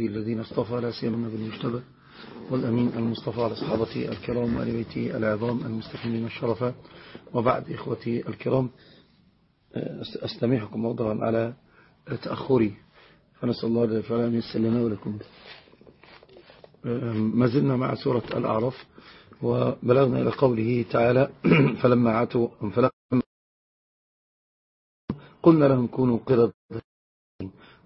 الذين اصطفى لا سيما النبي المجتبى والأمين المصطفى على صحابته الكرام وآل بيته العظام المستحملين الشرفة وبعد إخوتي الكرام أستميحكم موضوعا على تأخري. فنسأل الله جل وعلا أن يسلنا ولكم. ما زلنا مع سورة الأعراف وبلغنا إلى قوله تعالى فلما عاتوا فلما قلنا لهم كونوا قردة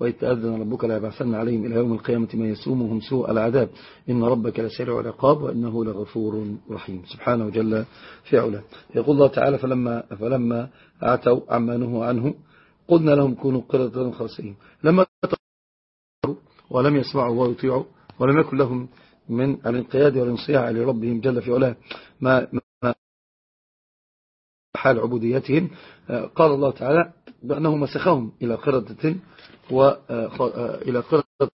وإذ تأذن ربك لا يبعثن عليهم إلى يوم القيامة ما يسومهم سوء العذاب. إن ربك لسرع العقاب وإنه لغفور رحيم. سبحانه جل في علاه. يقول الله تعالى فلما, فلما عتوا عما نهوا عنه قلنا لهم كونوا قردة خاسرين لما ولم يسمعوا ويطيعوا ولم يكن لهم من الانقياد والانصياع لربهم جل في علاه. ما حال عبوديتهم قال الله تعالى بأنه مسخهم إلى قردة وإلى قردة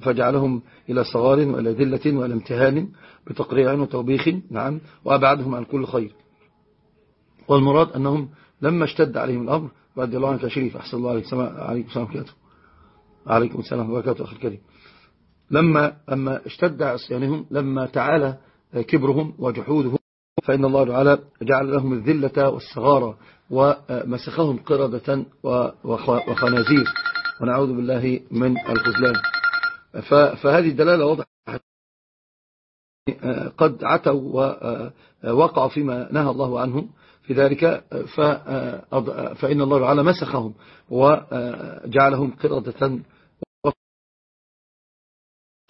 فجعلهم إلى صغار وإلى ذلة وإلى امتهان بتقريع وتوبيخ. نعم وأبعدهم عن كل خير. والمراد أنهم لما اشتد عليهم الأمر رضي الله عنك يا شريف أحسن الله عليك عليكم السلام عليكم عليكم السلام وبركاته. أخي الكريم لما أما اشتد عصيانهم لما تعالى كبرهم وجحودهم فإن الله تعالى جعل لهم الذلة والصغارة ومسخهم قردة وخنازير. ونعوذ بالله من الخزلان. فهذه الدلالة وضحت قد عتوا ووقعوا فيما نهى الله عنهم. في ذلك فإن الله تعالى مسخهم وجعلهم قردة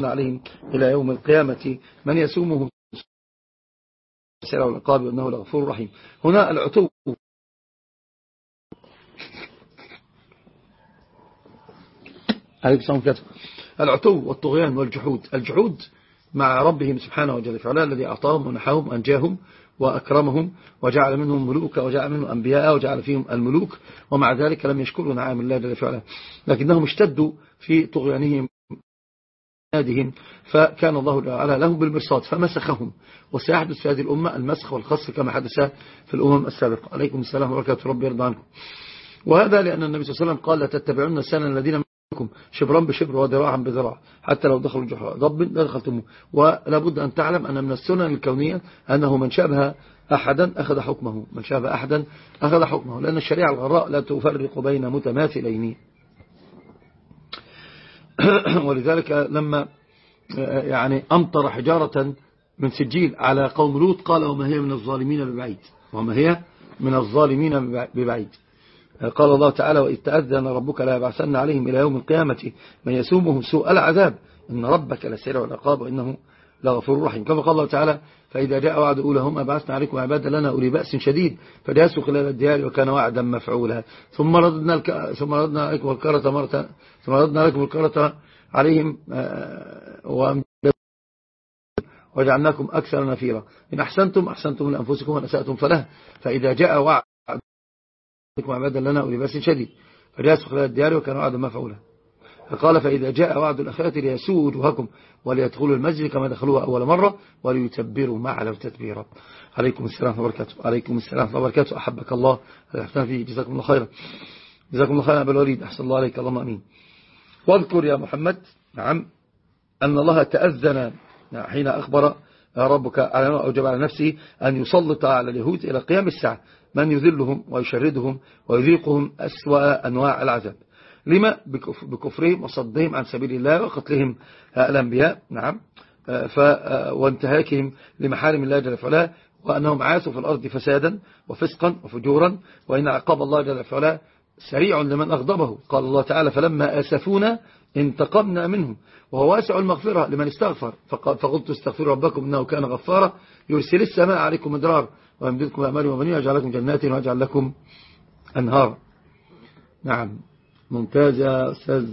عليهم إلى يوم القيامة. من يسومهم سيرا والعقاب وأنه لغفور رحيم. هنا العتو. العتو والطغيان والجحود. الجحود مع ربهم سبحانه وجل فعلا الذي أعطاهم ونحاهم وأنجاهم وأكرمهم وجعل منهم ملوكا وجعل منهم أنبياء وجعل فيهم الملوك ومع ذلك لم يشكروا نعام الله جل فعلا لكنهم اشتدوا في طغيانهم. نادهم فكان الله تعالى لهم بالمرصاد فمسخهم. وسيحدث في هذه الأمة المسخ والخصف كما حدث في الأمم السابقة. عليكم السلام وبركاته. ربي يرضى عنكم. وهذا لأن النبي صلى الله عليه وسلم قال لا تتبعون السنة الذين منكم شبرا بشبر وذراعا بذراع حتى لو دخلوا جحر ضب لدخلتموه. ولا بد أن تعلم أن من السنن الكونية أنه من شابه أحدا أخذ حكمه من شابه أحدا أخذ حكمه لأن الشريعة الغراء لا تفرق بين متماثلين. ولذلك لما يعني أمطر حجارة من سجيل على قوم لوط قال وما هي من الظالمين ببعيد وما هي من الظالمين ببعيد. قال الله تعالى وإذ تأذن ربك لا يبعثن عليهم إلى يوم القيامة من يسومهم سوء العذاب. إن ربك لسير العقاب وإنه لغفور رحيم. كما قال الله تعالى فإذا جاء وعد أولهم أبعثنا عليكم عبادا لنا أولي بأس شديد فجاسوا خلال الديار وكان وعدا مفعولا. ثم ردنا الك... ثم ردنا عليكم الكرة مرة ثم ردنا عليكم الكرة عليهم وجعلناكم أكثر نفيرا. إن أحسنتم أحسنتم لأنفسكم وإن أسأتم فله. فإذا جاء وعد عليكم عبادا لنا أولي بأس شديد. فجاسوا خلال الديار وكان وعدا مفعولا. فقال فإذا جاء وعد الأخرة ليسوء وجوهكم وليدخلوا المسجد كما دخلوها أول مرة وليتبروا ما علوا تتبيرا عليكم السلام وبركاته. عليكم السلام وبركاته. أحبك الله. فيه جزاكم الله خيرا. جزاكم الله خيرا أبا الوليد. أحسن الله عليك. اللهم أمين. واذكر يا محمد. نعم. أن الله تأذن. حين أخبر ربك على أوجب على نفسه أن يسلط على اليهود إلى قيام الساعة. من يذلهم ويشردهم ويذيقهم أسوأ أنواع العذاب. لما؟ بكفرهم وصدهم عن سبيل الله وقتلهم الأنبياء. نعم. ف وانتهاكهم لمحارم الله جل وعلا وأنهم عاثوا في الأرض فسادا وفسقا وفجورا وإن عقاب الله جل وعلا سريع لمن أغضبه. قال الله تعالى فلما آسفونا انتقمنا منهم وهو واسع المغفرة لمن استغفر. فقلت استغفروا ربكم إنه كان غفارا يرسل السماء عليكم مدرار ويمددكم أمال ومنين ويجعل لكم جنات ويجعل لكم أنهار نعم. ممتاز يا أستاذ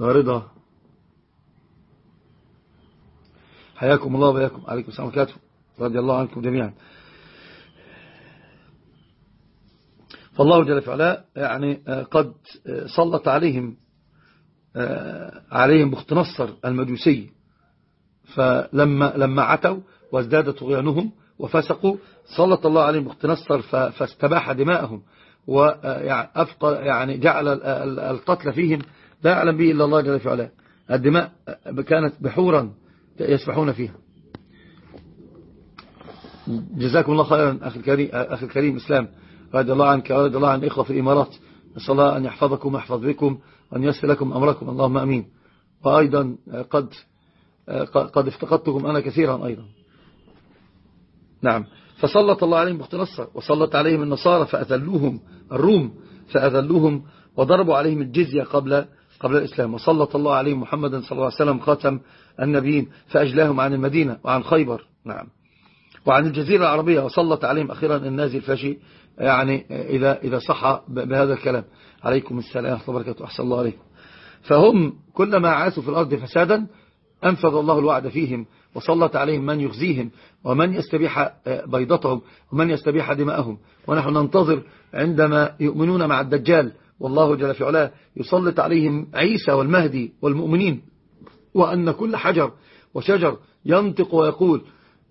رضا حياكم الله وبياكم عليكم السلام عليكم رضي الله عنكم جميعا. فالله جل وعلا يعني قد سلط عليهم عليهم بخت نصر المجوسي. فلما لما عتوا وازداد طغيانهم وفسقوا سلط الله عليهم بخت نصر فاستباح دماءهم. يعني جعل القتل فيهم لا يعلم به إلا الله جل في علاه. الدماء كانت بحورا يسبحون فيها. جزاكم الله خيرا أخي الكريم, أخي الكريم إسلام. رضي الله عنك ورضي الله عن إخوة في الإمارات. نسأل الله أن يحفظكم ويحفظ بكم وأن يسر لكم أمركم. اللهم أمين. وأيضا قد قد افتقدتكم أنا كثيرا أيضا. نعم. فسلط الله عليهم بخت نصر وسلط عليهم النصارى فأذلوهم الروم فأذلوهم وضربوا عليهم الجزية قبل قبل الإسلام. وسلط الله عليهم محمدا صلى الله عليه وسلم خاتم النبيين فأجلاهم عن المدينة وعن خيبر. نعم. وعن الجزيرة العربية وسلط عليهم أخيرا النازي الفاشي يعني إذا, إذا صح بهذا الكلام. عليكم السلام ورحمة الله وبركاته. أحسن الله عليكم. فهم كلما عاسوا في الأرض فسادا أنفذ الله الوعد فيهم. وسلط عليهم من يخزيهم ومن يستبيح بيضتهم ومن يستبيح دماءهم. ونحن ننتظر عندما يؤمنون مع الدجال. والله جل في علاه يسلط عليهم عيسى والمهدي والمؤمنين. وأن كل حجر وشجر ينطق ويقول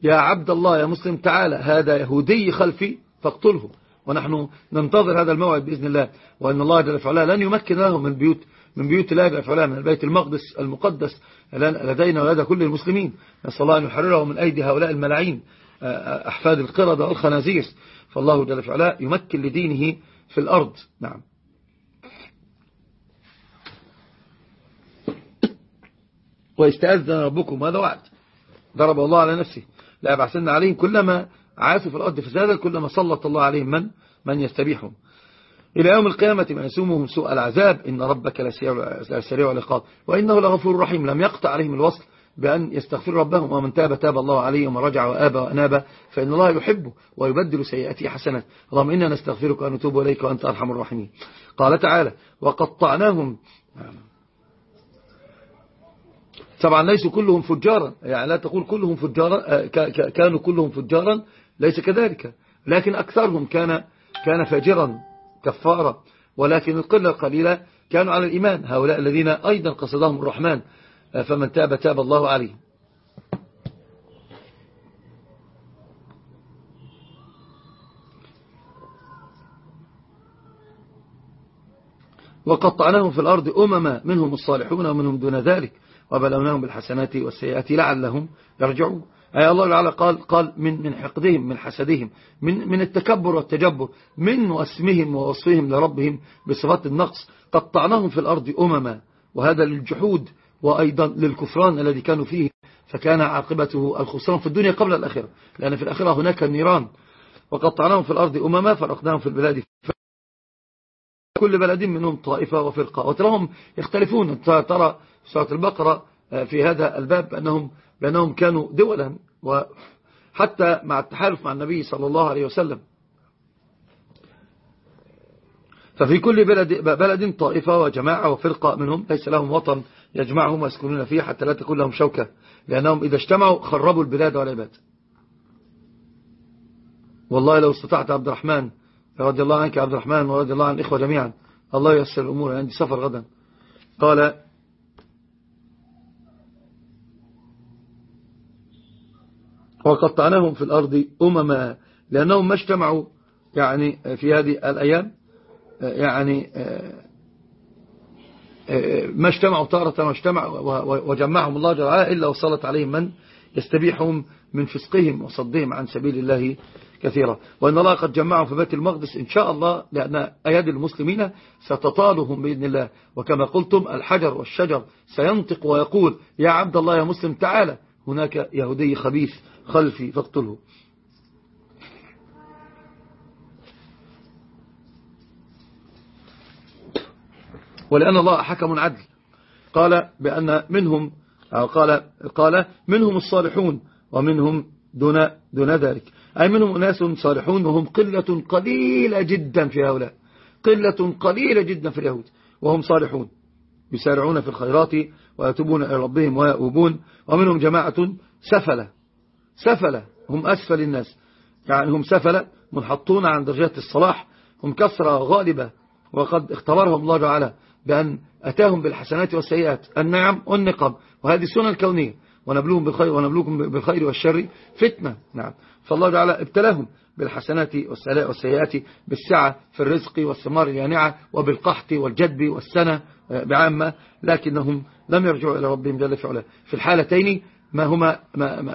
يا عبد الله يا مسلم تعالى هذا يهودي خلفي فاقتله. ونحن ننتظر هذا الموعد بإذن الله وأن الله جل في علاه لن يمكن لهم من بيوت من بيوت الله جل في علاه من البيت المقدس المقدس لدينا ولدى كل المسلمين. نسأل الله أن يحرره من أيدي هؤلاء الملاعين أحفاد القردة والخنازير. فالله جل في علاه يمكن لدينه في الأرض. نعم. واستأذن ربكم هذا وعد. ضرب الله على نفسه. لا يبعثن عليهم كلما عاشوا في الأرض فسادا كلما سلط الله عليهم من؟ من يستبيحهم. إلى يوم القيامة من يسومهم سوء العذاب إن ربك لسريع العقاب. وإنه لغفور رحيم. لم يقطع عليهم الوصل بأن يستغفروا ربهم ومن تاب تاب الله عليه ومن رجع وآب وأناب فإن الله يحبه ويبدل سيئاته حسنات اللهم إنا نستغفرك ونتوب إليك وأنت أرحم الراحمين. قال تعالى وقطعناهم. طبعا ليسوا كلهم فجارا. يعني لا تقول كلهم فجارا آه، كانوا كلهم فجارا ليس كذلك. لكن أكثرهم كان كان فاجرا كفارا. ولكن القلة القليلة كانوا على الإيمان. هؤلاء الذين أيضا قصدهم الرحمن. فمن تاب تاب الله عليه. وقطعناهم في الأرض أمما منهم الصالحون ومنهم دون ذلك. وبلوناهم بالحسنات والسيئات لعلهم يرجعون. أي الله تعالى قال قال من من حقدهم من حسدهم من من التكبر والتجبر من واسمهم ووصفهم لربهم بصفات النقص. قطعناهم في الأرض أمما وهذا للجحود وأيضا للكفران الذي كانوا فيه. فكان عاقبته الخسران في الدنيا قبل الآخرة لأن في الآخرة هناك النيران وقطعناهم في الأرض أمما فرقناهم في البلاد. كل بلد منهم طائفة وفرقة. وتراهم يختلفون. ترى سورة البقرة آه، في هذا الباب أنهم, بأنهم كانوا دولا وحتى مع التحالف مع النبي صلى الله عليه وسلم. ففي كل بلد, بلد طائفة وجماعة وفرقة منهم ليس لهم وطن يجمعهم ويسكنون فيه حتى لا تكون لهم شوكة لأنهم إذا اجتمعوا خربوا البلاد والعباد والله لو استطعت عبد الرحمن رضي الله عنك عبد الرحمن ورضي الله عن الإخوة جميعا الله يسر الأمور عندي سفر غدا. قال وقطعناهم في الأرض أمما لأنهم ما اجتمعوا يعني في هذه الأيام يعني ما اجتمعوا تارة واجتمعوا وجمعهم الله جل وعلا إلا وصلت عليهم من يستبيحهم من فسقهم وصدهم عن سبيل الله كثيرا. وإن الله قد جمعهم في بيت المقدس إن شاء الله لأن أيادي المسلمين ستطالهم بإذن الله. وكما قلتم الحجر والشجر سينطق ويقول يا عبد الله يا مسلم تعالى هناك يهودي خبيث خلفي فاقتله. ولأن الله حكم عدل. قال بأن منهم قال, قال منهم الصالحون ومنهم دون, دون ذلك. أي منهم أناس صالحون وهم قلة قليلة جدا في هؤلاء. قلة قليلة جدا في اليهود وهم صالحون. يسارعون في الخيرات ويتوبون إلى ربهم ويؤوبون ومنهم جماعة سفلة سفلة هم أسفل الناس. يعني هم سفلة منحطون عن درجات الصلاح هم كسرة غالبة. وقد اختبرهم الله تعالى بأن أتاهم بالحسنات والسيئات. النعم والنقم. وهذه السنة الكونية. ونبلوهم بالخير ونبلوكم بالخير والشر فتنة. نعم. فالله تعالى ابتلاهم بالحسنات والسيئات بالسعة في الرزق والثمار اليانعة وبالقحط والجدب والسنة. بعامة لكنهم لم يرجعوا إلى ربهم جل في في الحالتين ما, هما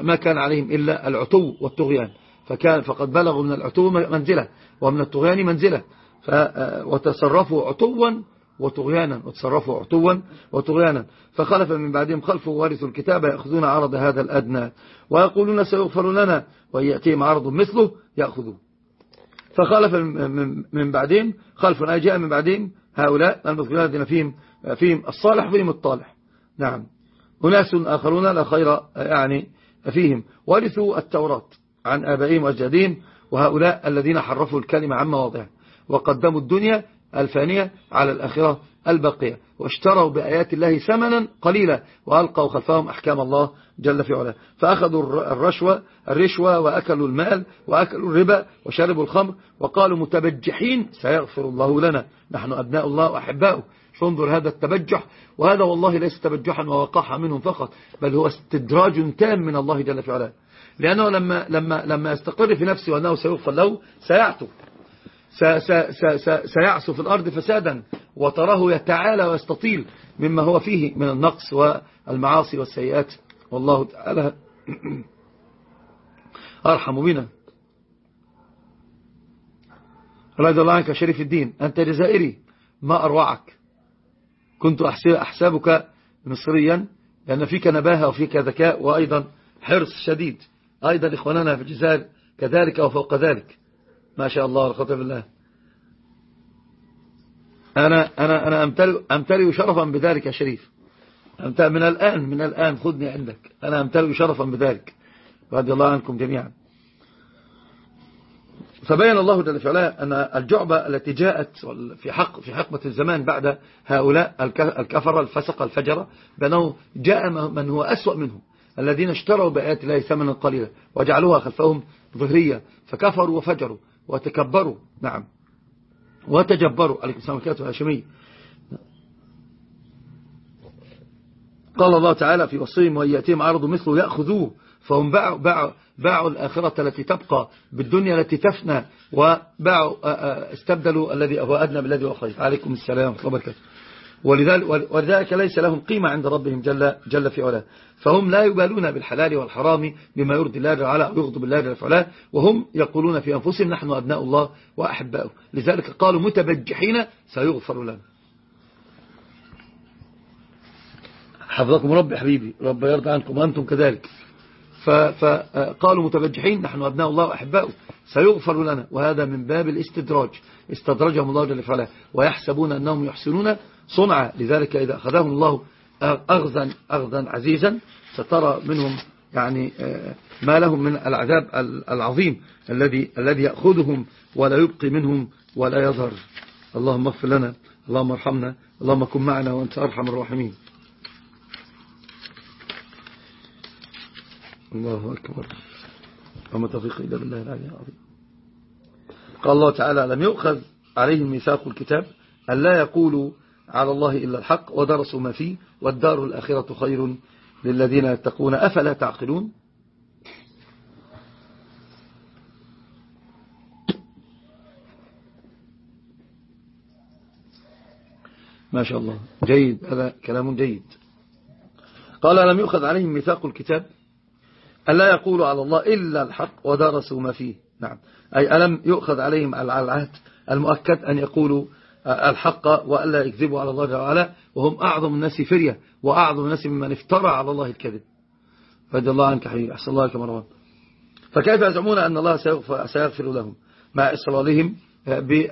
ما, كان عليهم إلا العتو والطغيان. فكان فقد بلغوا من العتو منزلة ومن الطغيان منزلة. آه، وتصرفوا عتوا وطغيانا وتصرفوا عتوا وطغيانا. فخلف من بعدهم خلف وارثوا الكتاب يأخذون عرض هذا الأدنى. ويقولون سيغفر لنا ويأتيهم عرض مثله يأخذون. فخلف من بعدهم خلف أي جاء من بعدهم هؤلاء المذكرين الذين فيهم, فيهم الصالح فيهم الطالح. نعم. أناس آخرون لا خير يعني فيهم. ورثوا التوراة عن آبائهم وأجدادهم وهؤلاء الذين حرفوا الكلمة عن مواضعه وقدموا الدنيا الفانية على الآخرة الباقية واشتروا بآيات الله ثمنا قليلا وألقوا خلفهم أحكام الله جل في علاه. فأخذوا الرشوة الرشوة وأكلوا المال وأكلوا الربا وشربوا الخمر وقالوا متبجحين سيغفر الله لنا. نحن أبناء الله وأحباؤه. فانظر هذا التبجح. وهذا والله ليس تبجحا ووقاحا منهم فقط بل هو استدراج تام من الله جل في علاه. لأنه لما, لما, لما يستقر في نفسه وأنه سيغفر له سيعتو. سيعصو في الأرض فسادا وتراه يتعالى ويستطيل مما هو فيه من النقص والمعاصي والسيئات. والله تعالى أرحم بنا. رضي الله عنك شريف الدين. أنت جزائري ما أروعك. كنت أحسابك مصريا لأن فيك نباهة وفيك ذكاء وأيضا حرص شديد. أيضا إخواننا في الجزائر كذلك وفوق ذلك. ما شاء الله الخطر بالله أنا, أنا, أنا أمتلئ, أمتلئ شرفا بذلك يا شريف. من الآن من الآن خذني عندك. أنا أمتلئ شرفا بذلك. رضي الله عنكم جميعا. فبين الله جل وعلا أن الجعبة التي جاءت في حق في حقبة الزمان بعد هؤلاء الكفر الفسق الفجرة بأنه جاء من هو أسوأ منهم. الذين اشتروا بآيات الله ثمنا قليلا وجعلوها خلفهم ظهرية فكفروا وفجروا. وتكبروا. نعم. وتجبروا. عليكم السلام عليكم الهاشمي قال الله تعالى في وصيهم وإن يأتيهم عرض مثله يأخذوه فهم باعوا, باعوا, باعوا الآخرة التي تبقى بالدنيا التي تفنى وباعوا استبدلوا الذي هو أدنى بالذي هو خير. عليكم السلام ورحمة الله وبركاته. ولذلك, ولذلك ليس لهم قيمة عند ربهم جل, جل في علاه. فهم لا يبالون بالحلال والحرام بما يرضي الله تعالى ويغضب الله جل في علاه وهم يقولون في أنفسهم نحن أبناء الله وأحباؤه. لذلك قالوا متبجحين سيغفر لنا حفظكم ربي حبيبي. رب يرضى عنكم وأنتم كذلك. فقالوا متبجحين نحن أبناء الله وأحباؤه. سيغفر لنا وهذا من باب الاستدراج. استدرجهم الله جل وعلا ويحسبون أنهم يحسنون صنعا. لذلك إذا أخذهم الله أغزا أغزا عزيزا سترى منهم يعني آه، ما لهم من العذاب العظيم الذي الذي يأخذهم ولا يبقي منهم ولا يظهر. اللهم اغفر لنا اللهم ارحمنا اللهم كن معنا وأنت أرحم الراحمين. الله أكبر. وما توفيق إلا بالله العلي العظيم. قال الله تعالى لم يؤخذ عليهم ميثاق الكتاب أن لا يقولوا على الله إلا الحق ودرسوا ما فيه والدار الآخرة خير للذين يتقون. أفلا تعقلون؟ ما شاء الله. جيد. هذا كلام جيد. قال لم يؤخذ عليهم ميثاق الكتاب ألا يقولوا على الله إلا الحق ودرسوا ما فيه. نعم. أي ألم يؤخذ عليهم العهد المؤكد أن يقولوا الحق وألا يكذبوا على الله تعالى وهم أعظم الناس فرية وأعظم الناس ممن افترى على الله الكذب. فجل الله عنك حبيبي أحسن الله كما مروان. فكيف يزعمون أن الله سيغفر لهم؟ مع إصرارهم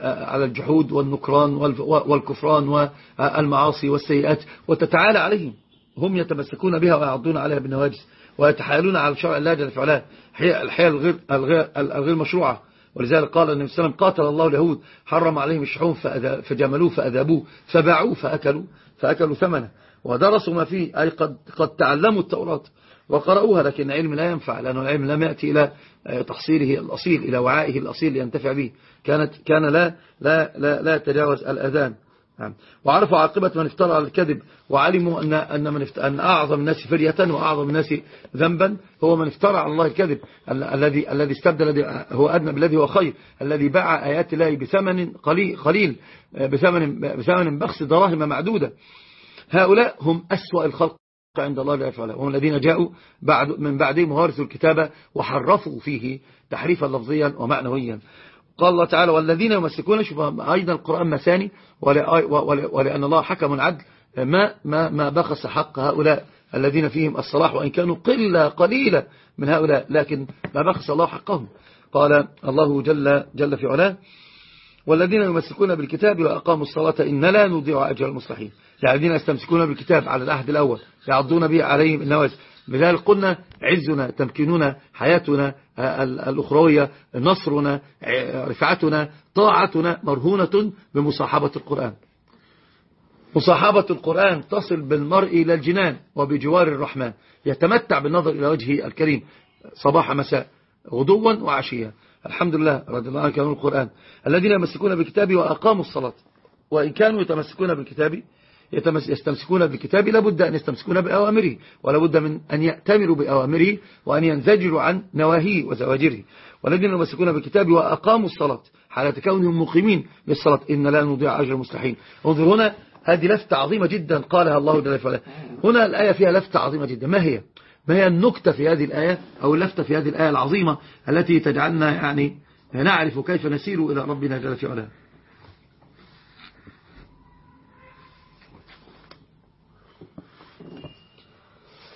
على الجحود والنكران والكفران والمعاصي والسيئات وتتعالى عليهم. هم يتمسكون بها ويعضون عليها بالنواجس ويتحايلون على شرع الله جل وعلا الحياة الغير, الغير, الغير مشروعة. ولذلك قال النبي صلى الله عليه وسلم قاتل الله اليهود حرم عليهم الشحوم فجملوه فأذابوه فباعوه فأكلوا, فأكلوا ثمنه. ودرسوا ما فيه أي قد, قد تعلموا التوراة وقرأوها لكن العلم لا ينفع لأنه العلم لم يأتي إلى تحصيله الأصيل إلى وعائه الأصيل لينتفع به. كانت كان لا لا لا, لا يتجاوز الأذان. وعرفوا عاقبة من افترى على الكذب وعلموا أن, أن, من افترى أن أعظم الناس فرية وأعظم الناس ذنبا هو من افترى على الله الكذب. الذي الذي استبدل هو أدنى بالذي هو خير. الذي باع آيات الله بثمن قليل, قليل بثمن, بثمن بخس دراهم معدودة. هؤلاء هم أسوأ الخلق عند الله لا يفعله وهم الذين جاءوا بعد من بعدهم وارثوا الكتابة وحرفوا فيه تحريفا لفظيا ومعنويا. قال الله تعالى والذين يمسكون شوف أيضا القرآن مساني ولأن الله حكم عدل ما, ما, ما بخس حق هؤلاء الذين فيهم الصلاح وإن كانوا قلة قليلة من هؤلاء لكن ما بخس الله حقهم. قال الله جل, جل في علاه والذين يمسكون بالكتاب وأقاموا الصلاة إن لا نضيع أجر المصلحين. يعني الذين يستمسكون بالكتاب على العهد الأول يعضون به عليهم النواز بذلك قلنا عزنا تمكيننا حياتنا الأخروية نصرنا رفعتنا طاعتنا مرهونة بمصاحبة القرآن. مصاحبة القرآن تصل بالمرء إلى الجنان وبجوار الرحمن يتمتع بالنظر إلى وجهه الكريم. صباح مساء غدوا وعشيا. الحمد لله رضي الله عنك القرآن. الذين يمسكون بالكتاب وأقاموا الصلاة. وإن كانوا يتمسكون بالكتاب يستمسكون بالكتاب لابد أن يستمسكون بأوامره ولابد من أن يأتمروا بأوامره وأن ينزجروا عن نواهيه وزواجره. والذين يمسكون بالكتاب وأقاموا الصلاة حالة كونهم مقيمين بالصلاة إن لا نضيع أجر المستحين انظر هنا هذه لفتة عظيمة جدا قالها الله جل وعلا. هنا الآية فيها لفتة عظيمة جدا. ما هي؟ ما هي النكتة في هذه الآية أو اللفتة في هذه الآية العظيمة التي تجعلنا يعني نعرف كيف نسير إلى ربنا جل وعلا؟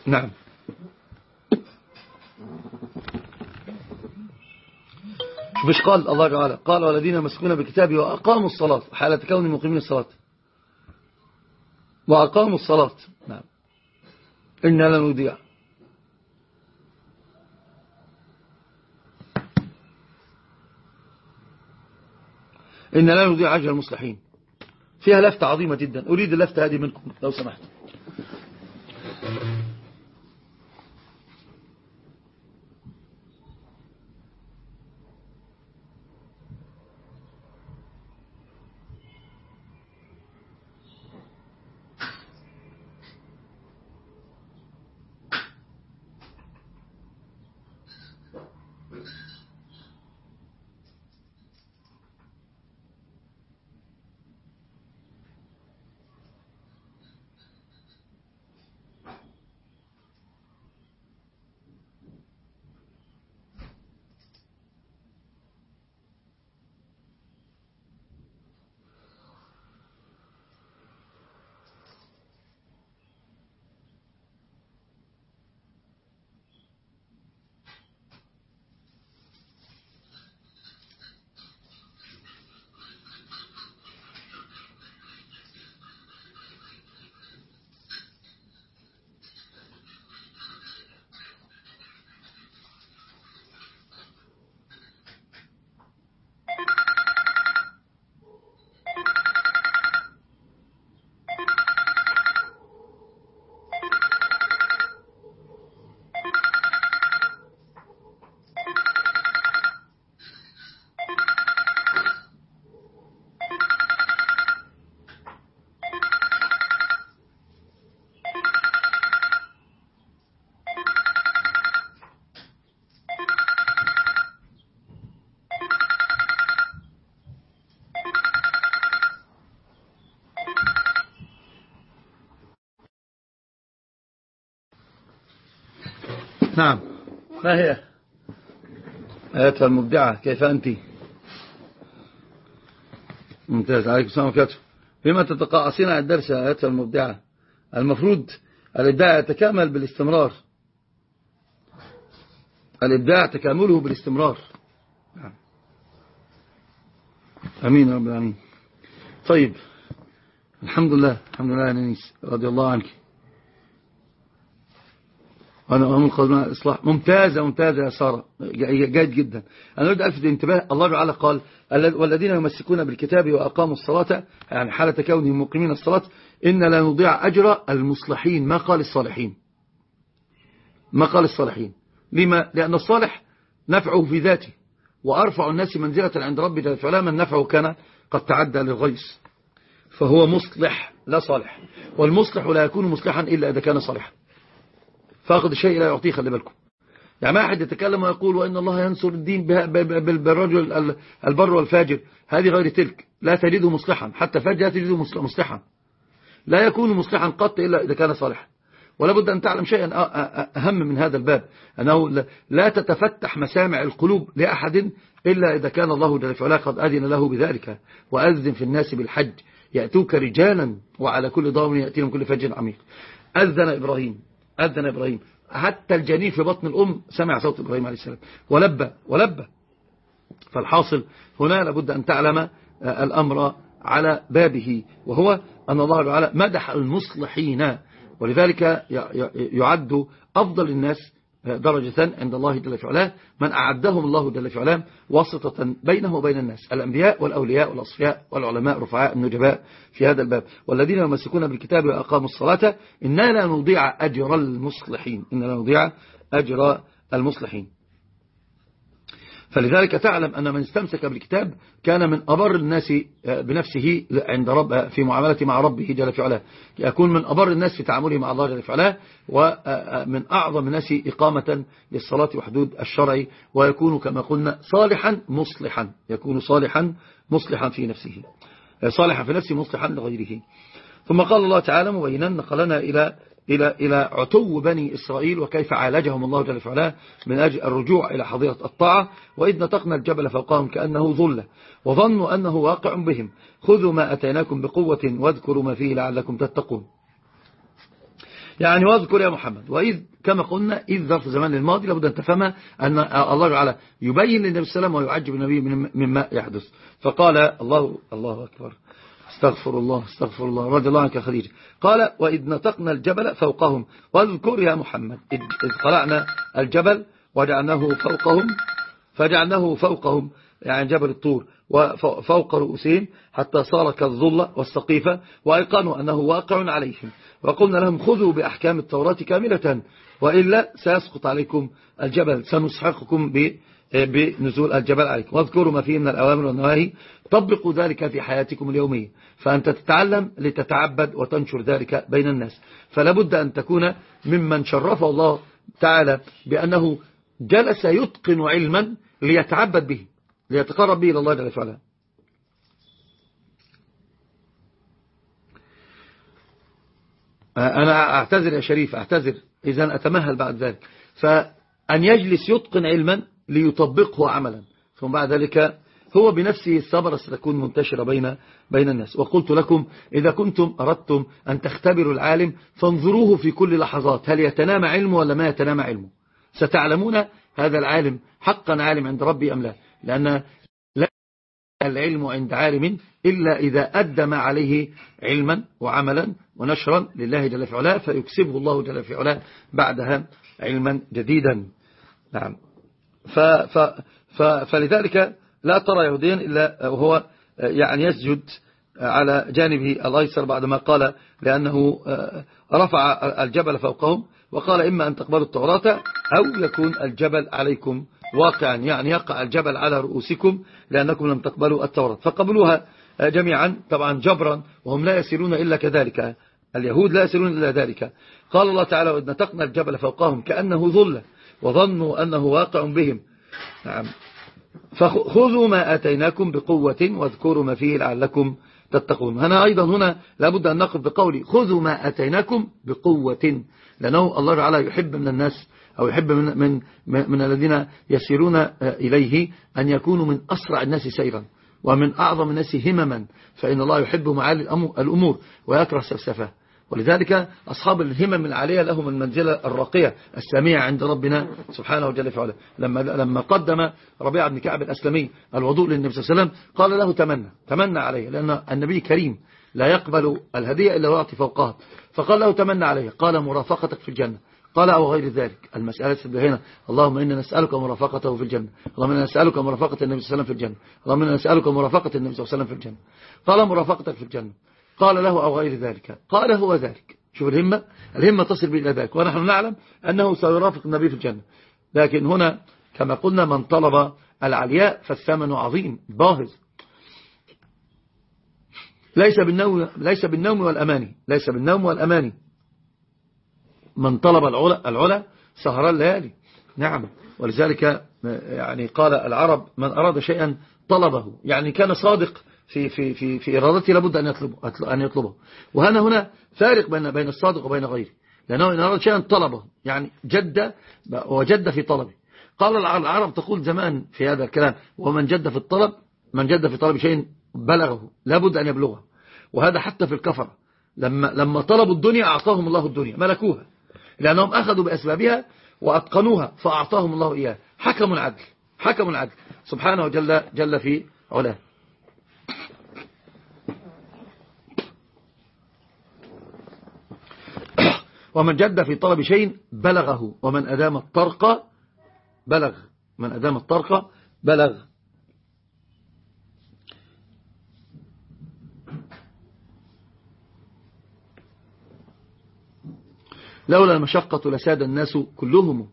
نعم. مش قال الله تعالى قال والذين يمسكون بالكتاب وأقاموا الصلاة حالة كون المقيمين الصلاة. وأقاموا الصلاة. نعم. إنا لنضيع إن لا نضيع عجل المصلحين. فيها لفتة عظيمة جدا. أريد اللفتة هذه منكم لو سمحت. نعم. ما هي؟ آياتها المبدعة كيف أنت؟ ممتاز عليكم السلام وكاته بما تتقاعسين على الدرس آياتها المبدعة المفروض الإبداع يتكامل بالاستمرار. الإبداع تكامله بالاستمرار. نعم. أمين رب العالمين. طيب الحمد لله الحمد لله يا رضي الله عنك. أنا أمام القادمة إصلاح. ممتازة ممتازة يا سارة. جيد جدا. أنا أريد ألفت انتباه. الله تعالى قال والذين يمسكون بالكتاب وأقاموا الصلاة يعني حالة كونهم مقيمين الصلاة إن لا نضيع أجر المصلحين. ما قال الصالحين؟ ما قال الصالحين؟ لما؟ لأن الصالح نفعه في ذاته. وأرفع الناس منزلة عند ربي جل فعلا من نفعه كان قد تعدى للغيث فهو مصلح لا صالح. والمصلح لا يكون مصلحا إلا إذا كان صالحا. فاقد الشيء لا يعطيه خلي بالكم. يعني ما أحد يتكلم ويقول وإن الله ينصر الدين بالرجل البر والفاجر. هذه غير تلك. لا تجده مصلحا. حتى فاجر لا تجده مصلحا. لا يكون مصلحا قط إلا إذا كان صالحا. ولا بد أن تعلم شيئا أهم من هذا الباب. أنه لا تتفتح مسامع القلوب لأحد إلا إذا كان الله جل وعلا قد أذن له بذلك. وأذن في الناس بالحج. يأتوك رجالا وعلى كل ضامن يأتي من كل فج عميق. أذن إبراهيم. أذن إبراهيم. حتى الجنين في بطن الأم سمع صوت إبراهيم عليه السلام. ولبى ولبى فالحاصل هنا لابد أن تعلم آه، الأمر على بابه وهو أن الله تعالى مدح المصلحين. ولذلك يعد أفضل الناس درجة عند الله جل في من أعدهم الله جل في واسطة بينه وبين الناس الأنبياء والأولياء والأصفياء والعلماء رفعاء النجباء في هذا الباب. والذين يمسكون بالكتاب وأقاموا الصلاة إنا لا نضيع أجر المصلحين. إنا لا نضيع أجر المصلحين. فلذلك تعلم أن من استمسك بالكتاب كان من أبر الناس آه، بنفسه عند رب آه، في معاملته مع ربه جل في علاه. يكون من أبر الناس في تعامله مع الله جل في علاه ومن آه، أعظم الناس إقامة للصلاة وحدود الشرع ويكون كما قلنا صالحا مصلحا يكون صالحا مصلحا في نفسه صالحا في نفسه مصلحا لغيره. ثم قال الله تعالى مبينا نقلنا إلى إلى إلى عتو بني إسرائيل وكيف عالجهم الله جل وعلا من أجل الرجوع إلى حظيرة الطاعة. وإذ نطقنا الجبل فوقهم كأنه ظلة وظنوا أنه واقع بهم. خذوا ما أتيناكم بقوة واذكروا ما فيه لعلكم تتقون. يعني واذكر يا محمد. وإذ كما قلنا إذ ظرف زمان الماضي لابد أن تفهم أن الله تعالى يبين للنبي وسلم ويعجب النبي مما يحدث. فقال الله الله أكبر. استغفر الله استغفر الله رضي الله عنك خديجة. قال وإذ نطقنا الجبل فوقهم. واذكر يا محمد إذ قلعنا الجبل وجعلناه فوقهم فجعلناه فوقهم يعني جبل الطور وفوق رؤوسهم حتى صار كالظلة والسقيفة وأيقنوا أنه واقع عليهم. وقلنا لهم خذوا بأحكام التوراة كاملة وإلا سيسقط عليكم الجبل سنسحقكم بنزول الجبل عليكم. واذكروا ما فيه من الأوامر والنواهي. طبقوا ذلك في حياتكم اليومية فأنت تتعلم لتتعبد وتنشر ذلك بين الناس. فلا بد أن تكون ممن شرفه الله تعالى بأنه جلس يتقن علما ليتعبد به ليتقرب به إلى الله جل وعلا. أنا أعتذر يا شريف أعتذر. إذا أتمهل بعد ذلك. فأن يجلس يتقن علما ليطبقه عملا ثم بعد ذلك هو بنفسه الثمرة ستكون منتشرة بين بين الناس. وقلت لكم إذا كنتم أردتم أن تختبروا العالم فانظروه في كل لحظات. هل يتنام علمه ولا ما يتنام علمه؟ ستعلمون هذا العالم حقا عالم عند ربي أم لا؟ لأن لا العلم عند عالم إلا إذا أدى ما عليه علما وعملا ونشرا لله جل في علاه فيكسبه الله جل في علاه بعدها علما جديدا. نعم. ف ف ف فلذلك لا ترى يهوديا إلا وهو يعني يسجد على جانبه الأيسر بعدما قال لأنه رفع الجبل فوقهم وقال إما أن تقبلوا التوراة أو يكون الجبل عليكم واقعا يعني يقع الجبل على رؤوسكم لأنكم لم تقبلوا التوراة. فقبلوها جميعا طبعا جبرا وهم لا يسيرون إلا كذلك. اليهود لا يسيرون إلا ذلك. قال الله تعالى وإذ نتقنا الجبل فوقهم كأنه ظل وظنوا أنه واقع بهم. نعم. فخذوا ما أتيناكم بقوة واذكروا ما فيه لعلكم تتقون. هنا أيضا هنا لابد أن نقف بقولي خذوا ما أتيناكم بقوة. لأنه الله تعالى يحب من الناس أو يحب من, من, من الذين يسيرون إليه أن يكونوا من أسرع الناس سيرا ومن أعظم الناس همما. فإن الله يحب معالي الأمور ويكره سفسفه ولذلك أصحاب الهمم العالية لهم المنزلة الراقية السامية عند ربنا سبحانه وجل فعلا. لما, لما قدم ربيع بن كعب الأسلمي الوضوء للنبي صلى الله عليه وسلم قال له تمنى تمنى عليه لأن النبي كريم لا يقبل الهدية إلا ويعطي فوقها. فقال له تمنى عليه قال مرافقتك في الجنة. قال أو غير ذلك. المسألة هنا. اللهم إنا نسألك مرافقته في الجنة. اللهم إنا نسألك مرافقة النبي صلى الله عليه وسلم في الجنة. اللهم إنا نسألك مرافقة النبي صلى الله عليه وسلم في الجنة. قال مرافقتك في الجنة. قال له أو غير ذلك. قال هو ذلك. شوف الهمة. الهمة تصل إلى ذلك. ونحن نعلم أنه سيرافق النبي في الجنة. لكن هنا كما قلنا من طلب العلياء فالثمن عظيم باهظ. ليس بالنوم, ليس بالنوم والأماني. ليس بالنوم والأماني. من طلب العلا, العلا سهر الليالي. نعم. ولذلك يعني قال العرب من أراد شيئا طلبه. يعني كان صادق في في في في إرادته لابد أن يطلبه أن يطلبه. وهنا هنا فارق بين بين الصادق وبين غيره. لأنه إن أراد شيئا طلبه. يعني جد وجد في طلبه. قال العرب تقول زمان في هذا الكلام ومن جد في الطلب من جد في طلب شيء بلغه. لابد أن يبلغه. وهذا حتى في الكفر. لما, لما طلبوا الدنيا أعطاهم الله الدنيا. ملكوها. لأنهم أخذوا بأسبابها وأتقنوها فأعطاهم الله إياه حكم عدل حكم عدل سبحانه جل, جل في علاه. ومن جد في طلب شيء بلغه ومن أدام الطرق بلغ. من أدام الطرق بلغ. لولا المشقة لساد الناس كلهم.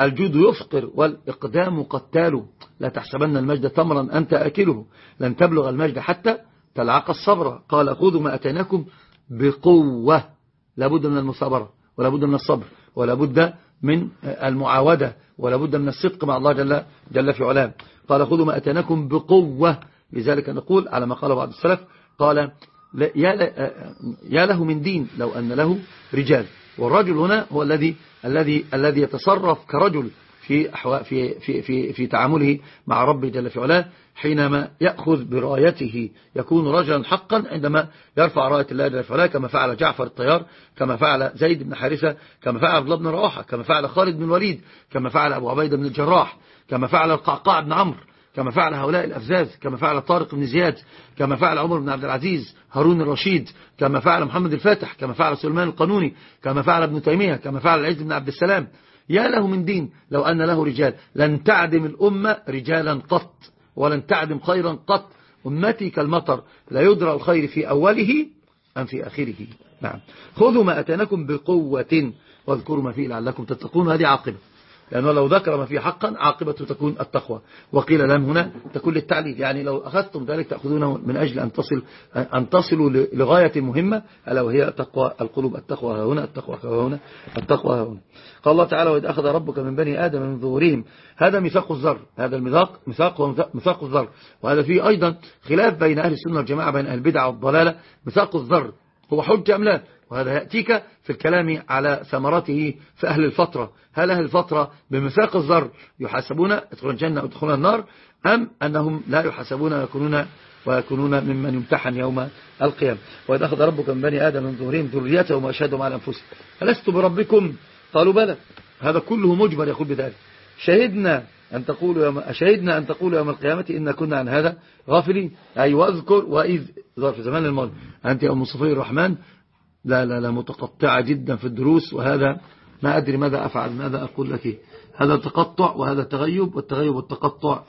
الجود يفقر والإقدام قتال. لا تحسبن المجد تمرا أنت أكله. لن تبلغ المجد حتى تلعق الصبر. قال خذوا ما أتيناكم بقوة. لابد من المصابرة ولابد من الصبر ولابد من المعاودة ولابد من الصدق مع الله جل, جل في علام قال خذوا ما أتيناكم بقوة. لذلك نقول على ما قال بعض السلف قال يا له من دين لو أن له رجال. والرجل هنا هو الذي الذي الذي يتصرف كرجل في في في في في تعامله مع ربه جل في علاه حينما يأخذ برايته يكون رجلا حقا عندما يرفع راية الله جل في علاه كما فعل جعفر الطيار كما فعل زيد بن حارثة كما فعل عبد الله بن رواحة كما فعل خالد بن الوليد كما فعل أبو عبيدة بن الجراح كما فعل القعقاع بن عمرو كما فعل هؤلاء الأفزاز كما فعل طارق بن زياد كما فعل عمر بن عبد العزيز هارون الرشيد كما فعل محمد الفاتح كما فعل سليمان القانوني كما فعل ابن تيمية كما فعل العز بن عبد السلام يا له من دين لو أن له رجال. لن تعدم الأمة رجالا قط ولن تعدم خيرا قط. أمتي كالمطر لا يدرى الخير في أوله أم في آخره. نعم. خذوا ما أتناكم بقوة واذكروا ما فيه لعلكم تتقون. هذه عاقبة. لأنه لو ذكر ما فيه حقا عاقبة تكون التقوى. وقيل لم هنا تكون للتعليل. يعني لو أخذتم ذلك تأخذونه من أجل أن, تصل أن تصلوا لغاية مهمة ألا وهي تقوى القلوب التقوى هنا التقوى هنا التقوى هنا. قال الله تعالى وإذ أخذ ربك من بني آدم من ظهورهم. هذا ميثاق الزر. هذا الميثاق ميثاق ميثاق الزر. وهذا فيه أيضا خلاف بين أهل السنة والجماعة بين أهل البدع والضلالة. ميثاق الزر. هو حجة أم لا؟ وهذا يأتيك في الكلام على ثمراته في أهل الفترة. هل أهل الفترة بمساق الذر يحاسبون يدخلون الجنة أو النار؟ أم أنهم لا يحاسبون ويكونون ويكونون ممن يمتحن يوم القيامة. وإذا أخذ ربك من بني آدم من ظهورهم ذريتهم وأشهدهم على أنفسهم. ألست بربكم؟ قالوا بلى. هذا كله مجبر يقول بذلك. شهدنا أن تقولوا يوم شهدنا أن تقولوا يوم القيامة إن كنا عن هذا غافلين. أي وأذكر وإذ ظرف زمان الماضي أنت يا أم الرحمن لا لا لا متقطعة جدا في الدروس وهذا ما أدري ماذا أفعل ماذا أقول لك. هذا تقطع وهذا تغيب والتغيب والتقطع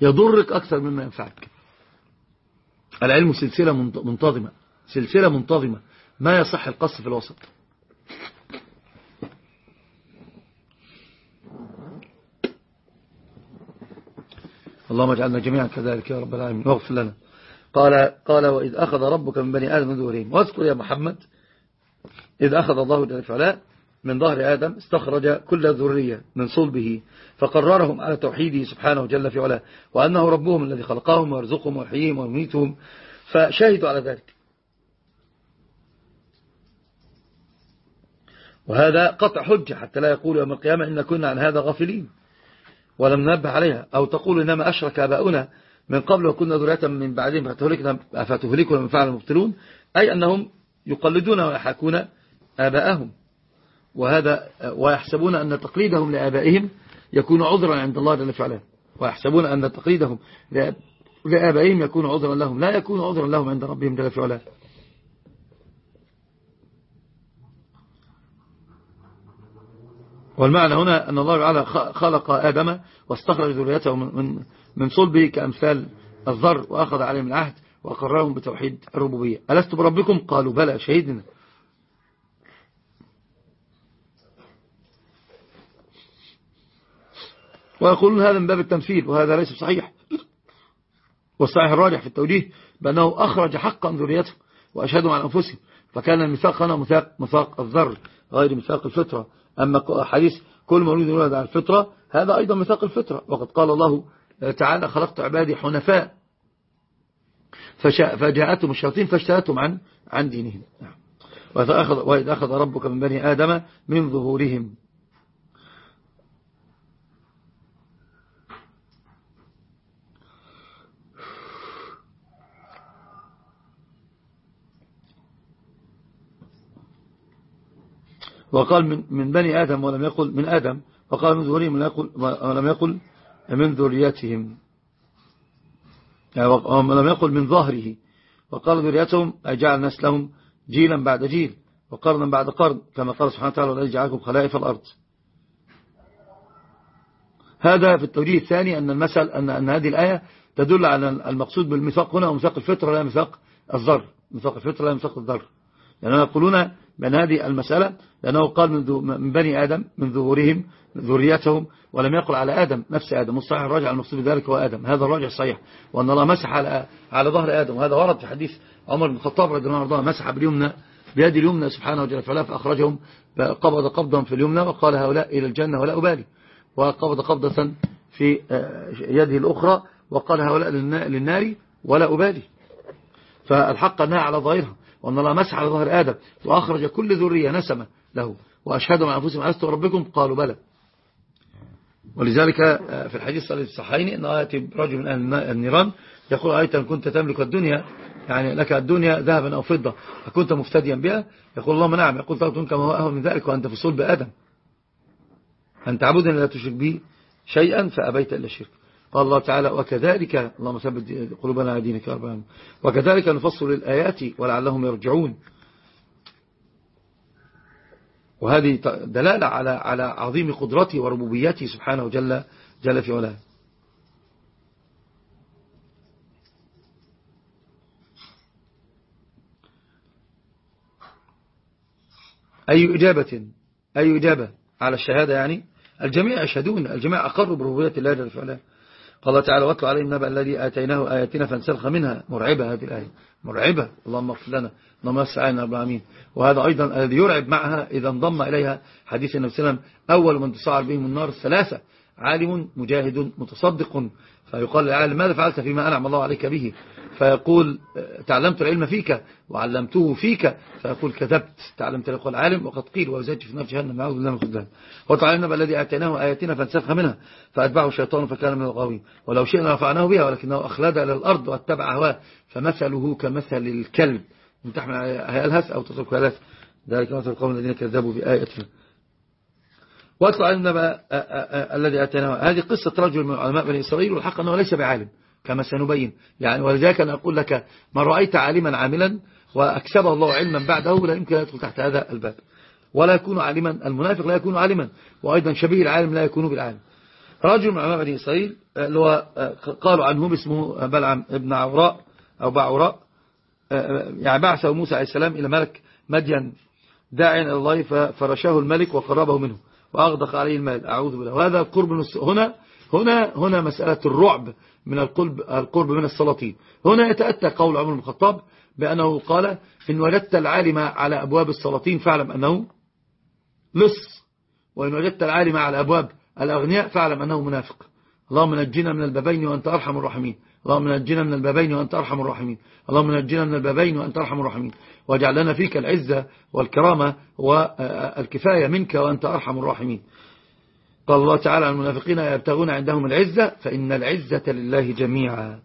يضرك أكثر مما ينفعك. العلم سلسلة منتظمة سلسلة منتظمة. ما يصح القص في الوسط؟ اللهم اجعلنا جميعا كذلك يا رب العالمين. واغفر لنا. قال قال وإذ أخذ ربك من بني آدم من واذكر يا محمد إذ أخذ الله جل وعلا من ظهر آدم استخرج كل ذرية من صلبه فقررهم على توحيده سبحانه جل في علاه وأنه ربهم الذي خلقهم ويرزقهم ويحييهم ويميتهم. فشاهدوا على ذلك. وهذا قطع حجة حتى لا يقول يوم القيامة إن كنا عن هذا غافلين ولم ننبه عليها أو تقول إنما أشرك أباؤنا من قبل وكنا ذرية من بعدهم فتهلكنا, فتهلكنا من فعل المبتلون أي أنهم يقلدون ويحاكون آباءهم. وهذا ويحسبون أن تقليدهم لآبائهم يكون عذرا عند الله جل وعلا. ويحسبون أن تقليدهم لآبائهم يكون عذرا لهم. لا يكون عذرا لهم عند ربهم جل وعلا. والمعنى هنا أن الله تعالى خلق آدم واستخرج ذريته من من صلبه كأمثال الذر وأخذ عليهم العهد وأقررهم بتوحيد الربوبية. ألست بربكم؟ قالوا بلى شهدنا ويقولون هذا من باب التمثيل وهذا ليس صحيح والصحيح الراجح في التوجيه بأنه أخرج حقا ذريته وأشهدوا على أنفسهم. فكان الميثاق هنا ميثاق ميثاق الذر غير ميثاق الفطرة. أما حديث كل مولود يولد على الفطرة هذا أيضا ميثاق الفطرة. وقد قال الله تعالى خلقت عبادي حنفاء. فجاءتهم الشياطين فاشترتهم عن عن دينهم. نعم. وإذا أخذ ربك من بني آدم من ظهورهم. وقال من, من بني آدم ولم يقل من آدم. وقال من ظهورهم ولم يقل من ذريتهم. يعني ولم يقل من ظهره. وقال ذريتهم أي جعل نسلهم جيلا بعد جيل وقرنا بعد قرن كما قال سبحانه وتعالى والذي جعلكم خلائف الأرض. هذا في التوجيه الثاني أن المثل أن, أن هذه الآية تدل على المقصود بالميثاق هنا وميثاق الفطرة لا ميثاق الذر ميثاق الفطرة لا ميثاق الذر لأنهم يقولون بأن هذه المسألة لأنه قال من بني آدم من ظهورهم ذريتهم ولم يقل على آدم نفس آدم. والصحيح الراجع المقصود بذلك هو آدم. هذا الراجع الصحيح وأن الله مسح على على ظهر آدم. وهذا ورد في حديث عمر بن الخطاب رضي الله عنه مسح باليمنى بيد اليمنى سبحانه وتعالى. فأخرجهم قبض قبضا في اليمنى وقال هؤلاء إلى الجنة ولا أبالي. وقبض قبضة في آه، يده الأخرى وقال هؤلاء للنار ولا أبالي. فالحق أنها على ظاهرها. وأن الله مسح على ظهر آدم وأخرج كل ذرية نسمة له وأشهدوا مع أنفسهم ألست ربكم؟ قالوا بلى. ولذلك آه، في الحديث صلى الصحيحين أن آية رجل من أهل النيران يقول أيضا كنت تملك الدنيا يعني لك الدنيا ذهبا أو فضة فكنت مفتديا بها؟ يقول اللهم نعم يقول طلبت كما هو من ذلك وأنت في صلب آدم أن تعبدني لا تشرك بي شيئا فأبيت إلا الشرك قال الله تعالى وكذلك اللهم ثبت قلوبنا على دينك رب وكذلك نفصل الآيات ولعلهم يرجعون. وهذه دلالة على على عظيم قدرته وربوبيته سبحانه جل جل في علاه. أي إجابة أي إجابة على الشهادة يعني؟ الجميع يشهدون الجميع أقروا بربوبية الله جل في علاه. قال تعالى واتلو عليهم نبأ الذي آتيناه آياتنا فانسلخ منها. مرعبة هذه الآية. مرعبة. اللهم اغفر لنا. اللهم يسعنا رب العالمين. وهذا أيضا الذي يرعب معها إذا انضم إليها حديث النبي صلى الله عليه وسلم. أول من تصعر بهم النار الثلاثة عالم مجاهد متصدق. فيقال للعالم ماذا فعلت فيما أنعم الله عليك به. فيقول تعلمت العلم فيك وعلمته فيك. فيقول كذبت تعلمت يقول عالم وقد قيل وزيت في نار جهنم أعوذ بالله من خذلان وتعلمنا الذي آتيناه آياتنا فانسفخ منها فأتبعه الشيطان فكان من الغاوين. ولو شئنا رفعناه بها ولكنه أخلد إلى الأرض واتبع هواه. فمثله كمثل الكلب. من تحمل يلهث أو تترك يلهث ذلك مثل القوم الذين كذبوا بآياتنا. واطلع النبأ الذي أتيناه. هذه قصة رجل من علماء بني إسرائيل والحق أنه ليس بعالم كما سنبين. يعني ولذلك أنا أقول لك من رأيت عالما عاملا وأكسبه الله علما بعده لا يمكن أن يدخل تحت هذا الباب. ولا يكون عالما المنافق لا يكون عالما وأيضا شبيه العالم لا يكون بالعالم. رجل من علماء بني إسرائيل اللي هو قالوا عنهم اسمه بلعم ابن عوراء أو بعوراء يعني بعثه موسى عليه السلام إلى ملك مدين داعيا إلى الله فرشاه الملك وقربه منه. وأغدق عليه المال. أعوذ بالله. وهذا القرب من هنا هنا هنا مسألة الرعب من القرب, القرب من السلاطين. هنا يتأتى قول عمر بن الخطاب بأنه قال إن وجدت العالم على أبواب السلاطين فاعلم أنه لص. وإن وجدت العالم على أبواب الأغنياء فاعلم أنه منافق. اللهم نجنا من البابين وأنت أرحم الراحمين. اللهم نجنا من البابين وأنت أرحم الراحمين. اللهم نجنا من البابين وأنت أرحم الراحمين. واجعل لنا فيك العزة والكرامة والكفاية منك وأنت أرحم الراحمين. قال الله تعالى عن المنافقين يبتغون عندهم العزة فإن العزة لله جميعا.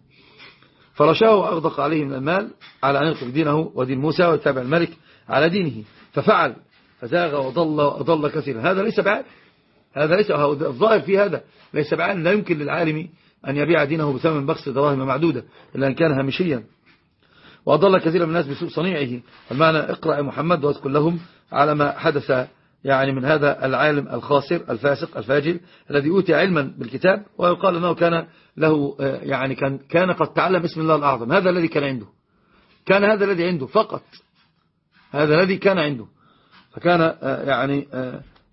فرشاه وأغدق عليه من المال على أن يغفق دينه ودين موسى ويتابع الملك على دينه. ففعل فزاغ وضل وضل كثيرا. هذا ليس بعالم هذا ليس الظاهر في هذا. ليس بعالم لا يمكن للعالم أن يبيع دينه بثمن بخس دراهم معدودة إلا أن كان هامشيا. وأضل كثيرا من الناس بسوء صنيعه. المعنى اقرأ محمد واذكر لهم على ما حدث يعني من هذا العالم الخاسر الفاسق الفاجر الذي أوتي علما بالكتاب ويقال أنه كان له يعني كان, كان قد تعلم اسم الله الأعظم. هذا الذي كان عنده. كان هذا الذي عنده فقط. هذا الذي كان عنده. فكان يعني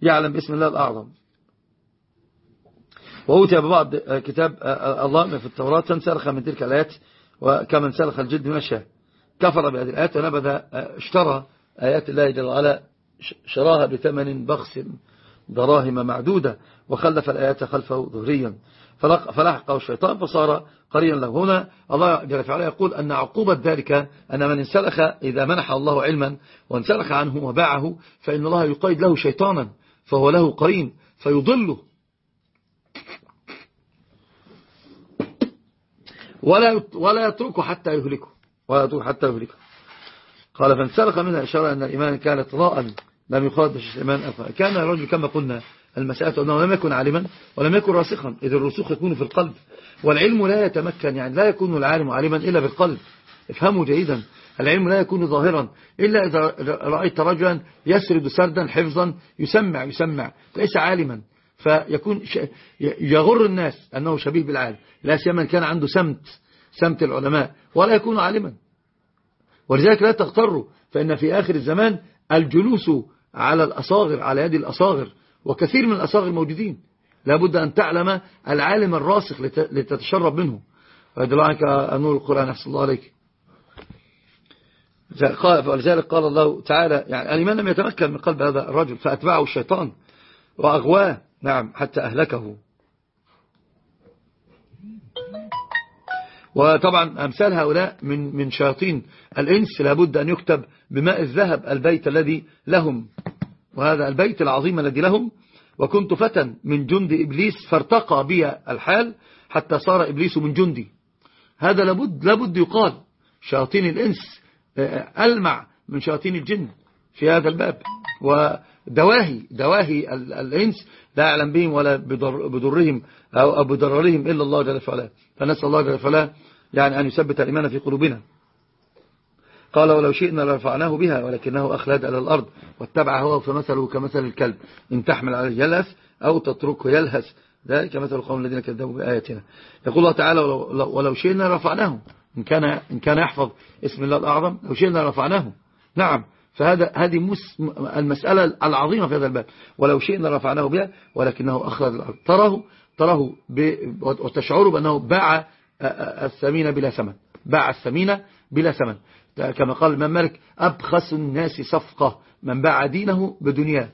يعلم باسم الله الأعظم. وأوتي ببعض كتاب الله في التوراة تنسلخ من تلك الآيات وكمن سلخ الجلد من الشاه. كفر بهذه الآيات ونبذ اشترى آيات الله جل وعلا شراها بثمن بخس دراهم معدودة وخلف الآيات خلفه ظهريا. فلحقه الشيطان فصار قرينا له. هنا الله جل وعلا يقول أن عقوبة ذلك أن من انسلخ إذا منح الله علما وانسلخ عنه وباعه فإن الله يقيد له شيطانا فهو له قرين فيضله. ولا ولا يتركه حتى يهلكه. ولا يتركه حتى يهلكه. قال فانسلخ منها إشارة أن الإيمان كان اطلاء لم يخاطب الإيمان كان الرجل كما قلنا المسألة أنه لم يكن عالما ولم يكن راسخا. إذ الرسوخ يكون في القلب. والعلم لا يتمكن يعني لا يكون العالم عالما إلا بالقلب افهموا جيدا. العلم لا يكون ظاهرا إلا إذا رأيت رجلا يسرد سردا حفظا يسمع يسمع. ليس عالما. فيكون يغر الناس أنه شبيه بالعالم. لا سيما كان عنده سمت سمت العلماء ولا يكون عالما. ولذلك لا تغتروا فإن في آخر الزمان الجلوس على الأصاغر على يد الأصاغر وكثير من الأصاغر موجودين. لابد أن تعلم العالم الراسخ لتتشرب منه. ويدل عنك نور القرآن أحسن الله عليك. ولذلك قال الله تعالى يعني الإيمان لم يتمكن من قلب هذا الرجل فأتبعه الشيطان وأغواه. نعم حتى أهلكه. وطبعا أمثال هؤلاء من من شياطين الإنس لابد أن يكتب بماء الذهب البيت الذي لهم. وهذا البيت العظيم الذي لهم. وكنت فتى من جند إبليس فارتقى بي الحال حتى صار إبليس من جندي. هذا لابد, لابد يقال شياطين الإنس آه، ألمع من شياطين الجن في هذا الباب. ودواهي دواهي الإنس لا يعلم بهم ولا بضرهم أو بضررهم إلا الله جل وعلا. فنسأل الله جل وعلا يعني أن يثبت الإيمان في قلوبنا. قال ولو شئنا لرفعناه بها ولكنه أخلد على الأرض واتبع هو فمثله كمثل الكلب. إن تحمل عليه يلهث أو تتركه يلهث. ذلك مثل القوم الذين كذبوا بآياتنا. يقول الله تعالى ولو, ولو شئنا رفعناه إن كان, إن كان يحفظ اسم الله الأعظم لو شئنا رفعناه نعم. فهذا هذه المسألة العظيمة في هذا الباب. ولو شئنا رفعناه بها ولكنه أخلد الأرض. تراه تراه وتشعر بأنه باع الثمين بلا ثمن. باع الثمين بلا ثمن. كما قال الإمام مالك أبخس الناس صفقة من باع دينه بدنياه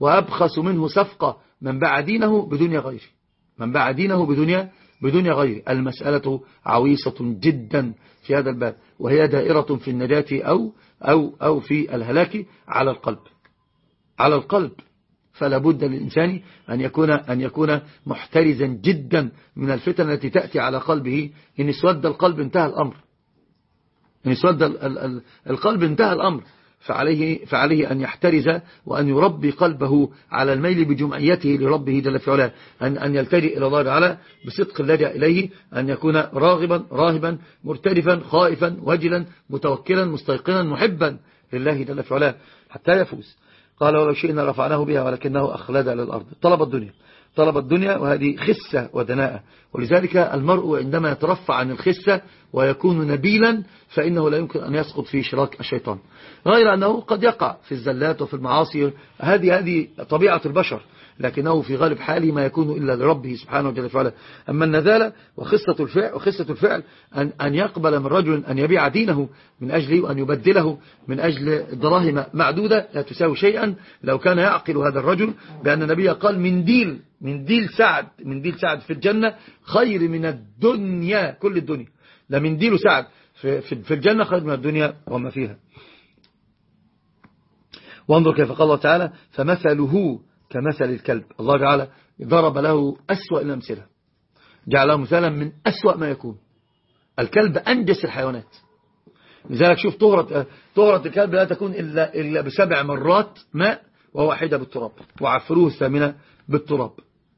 وأبخس منه صفقة من باع دينه بدنيا غيره. من باع دينه بدنيا بدنيا غيره. المسألة عويصة جدا في هذا الباب. وهي دائرة في النجاة أو, أو, أو في الهلاك على القلب. على القلب. فلا بد للإنسان أن يكون, أن يكون محترزا جدا من الفتن التي تأتي على قلبه. إن اسود القلب انتهى الأمر. إن اسود القلب انتهى الأمر. فعليه, فعليه أن يحترز وأن يربي قلبه على الميل بجمعيته لربه جل في علاه. أن, أن يلتجئ إلى الله تعالى بصدق اللجأ إليه أن يكون راغبا راهبا مرترفا خائفا وجلا متوكلا مستيقنا محبا لله جل في علاه حتى يفوز. قال ولو شئنا رفعناه بها ولكنه أخلد للأرض. طلب الدنيا. طلب الدنيا وهذه خسة ودناءة. ولذلك المرء عندما يترفع عن الخسة ويكون نبيلا فإنه لا يمكن أن يسقط في شراك الشيطان. غير أنه قد يقع في الزلات وفي المعاصي. هذه هذه طبيعة البشر. لكنه في غالب حاله ما يكون إلا لربه سبحانه وتعالى فعلا. أما النذالة وخصة الفعل, وخصة الفعل أن, أن يقبل من رجل أن يبيع دينه من أجله وأن يبدله من أجل دراهم معدودة لا تساوي شيئا. لو كان يعقل هذا الرجل بأن النبي قال من ديل من ديل سعد من ديل سعد في الجنة خير من الدنيا كل الدنيا. ده من ديل سعد في, في الجنة خير من الدنيا وما فيها. وانظر كيف قال الله تعالى فمثله كمثل الكلب. الله تعالى ضرب له أسوأ الأمثلة جعله مثالا من أسوأ ما يكون. الكلب أنجس الحيوانات. لذلك شوف طهرة, طهرة الكلب لا تكون إلا, إلا بسبع مرات ماء وواحدة بالتراب. وعفروه الثامنة بالتراب.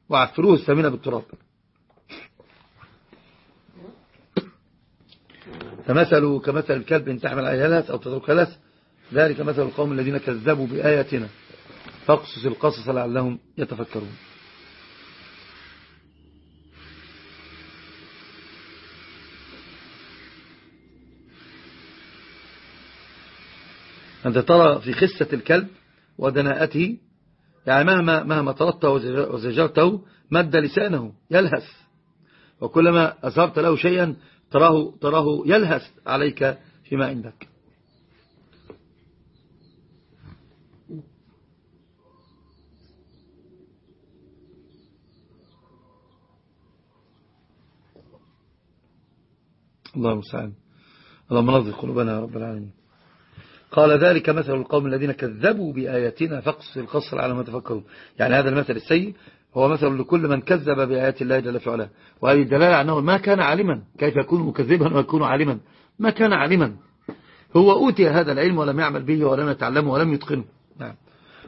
وعفروه الثامنة بالتراب. فمثله كمثل الكلب إن تحمل عليه هلس أو تترك هلس ذلك مثل القوم الذين كذبوا بآياتنا. فاقصص القصص لعلهم يتفكرون. أنت ترى في خسة الكلب ودناءته يعني مهما, مهما طردته وزجرته مد لسانه يلهث. وكلما أظهرت له شيئا تراه, تراه يلهث عليك فيما عندك. الله المستعان. اللهم نظر قلوبنا يا رب العالمين. قال ذلك مثل القوم الذين كذبوا بآياتنا فقص القصر على ما تفكروا. يعني هذا المثل السيء هو مثل لكل من كذب بآيات الله جل في علاه وهذه الدلالة أنه ما كان عالما. كيف يكون مكذبا ويكون عالما؟ ما كان عالما. هو أوتي هذا العلم ولم يعمل به ولم يتعلمه ولم يتقنه. نعم.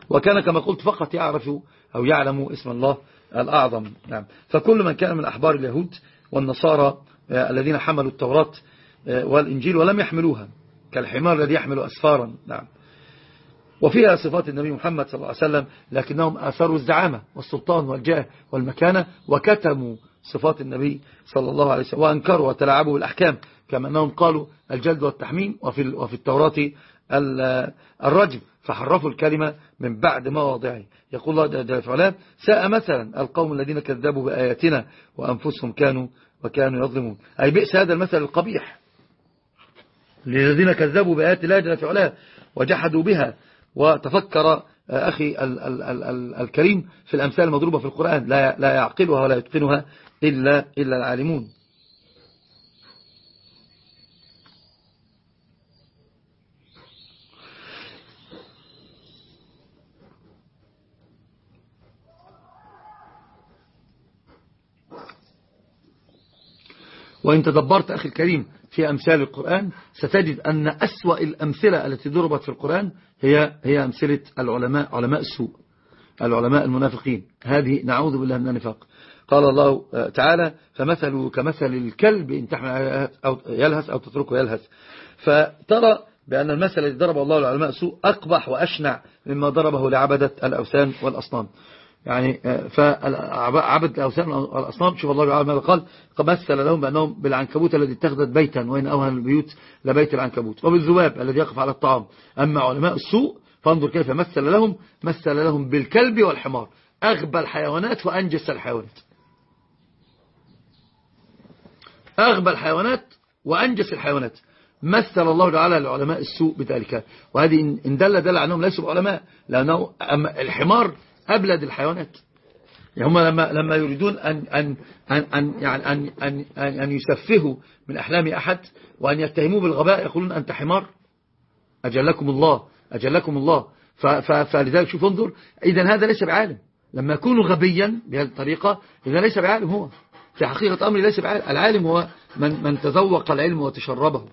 وكان كما قلت فقط يعرف أو يعلم اسم الله الأعظم. نعم. فكل من كان من أحبار اليهود والنصارى الذين حملوا التوراة آه، والإنجيل ولم يحملوها كالحمار الذي يحمل أسفارا. نعم. وفيها صفات النبي محمد صلى الله عليه وسلم لكنهم آثروا الزعامة والسلطان والجاه والمكانة وكتموا صفات النبي صلى الله عليه وسلم وأنكروا وتلاعبوا بالأحكام كما أنهم قالوا الجلد والتحميم وفي, وفي التوراة الرجم فحرفوا الكلمة من بعد مواضعه. يقول الله جل وعلا ساء مثلا القوم الذين كذبوا بآياتنا وأنفسهم كانوا وكانوا يظلمون. أي بئس هذا المثل القبيح. للذين كذبوا بآيات الله جل وعلا وجحدوا بها. وتفكر أخي ال ال ال ال الكريم في الأمثال المضروبة في القرآن. لا لا يعقلها ولا يتقنها إلا, إلا العالمون. وإن تدبرت أخي الكريم في أمثال القرآن ستجد أن أسوأ الأمثلة التي ضربت في القرآن هي هي أمثلة العلماء علماء السوء العلماء المنافقين. هذه نعوذ بالله من النفاق. قال الله تعالى فمثل كمثل الكلب إن تحمل أو يلهث أو تتركه يلهث. فترى بأن المثل الذي ضرب الله للعلماء السوء أقبح وأشنع مما ضربه لعبدة الأوثان والأصنام. يعني آه، فعبد الأوثان والأصنام شوف الله تعالى ماذا قال؟ مثل لهم بأنهم بالعنكبوت الذي اتخذت بيتا وإن أوهن البيوت لبيت العنكبوت. وبالذباب الذي يقف على الطعام. أما علماء السوء فانظر كيف مثل لهم مثل لهم بالكلب والحمار. أغبى الحيوانات وأنجس الحيوانات. أغبى الحيوانات وأنجس الحيوانات. مثل الله تعالى لعلماء السوء بذلك. وهذه إن دل دل عنهم ليسوا علماء لأنه الحمار أبلد الحيوانات. يعني هم لما لما يريدون أن أن أن أن يعني أن أن أن يسفهوا من أحلام أحد وأن يتهموه بالغباء يقولون أنت حمار. أجلكم الله أجلكم الله. فلذلك شوف انظر إذا هذا ليس بعالم. لما يكون غبيا بهذه الطريقة إذا ليس بعالم هو. في حقيقة أمر ليس بعالم. العالم هو من, من تذوق العلم وتشربه.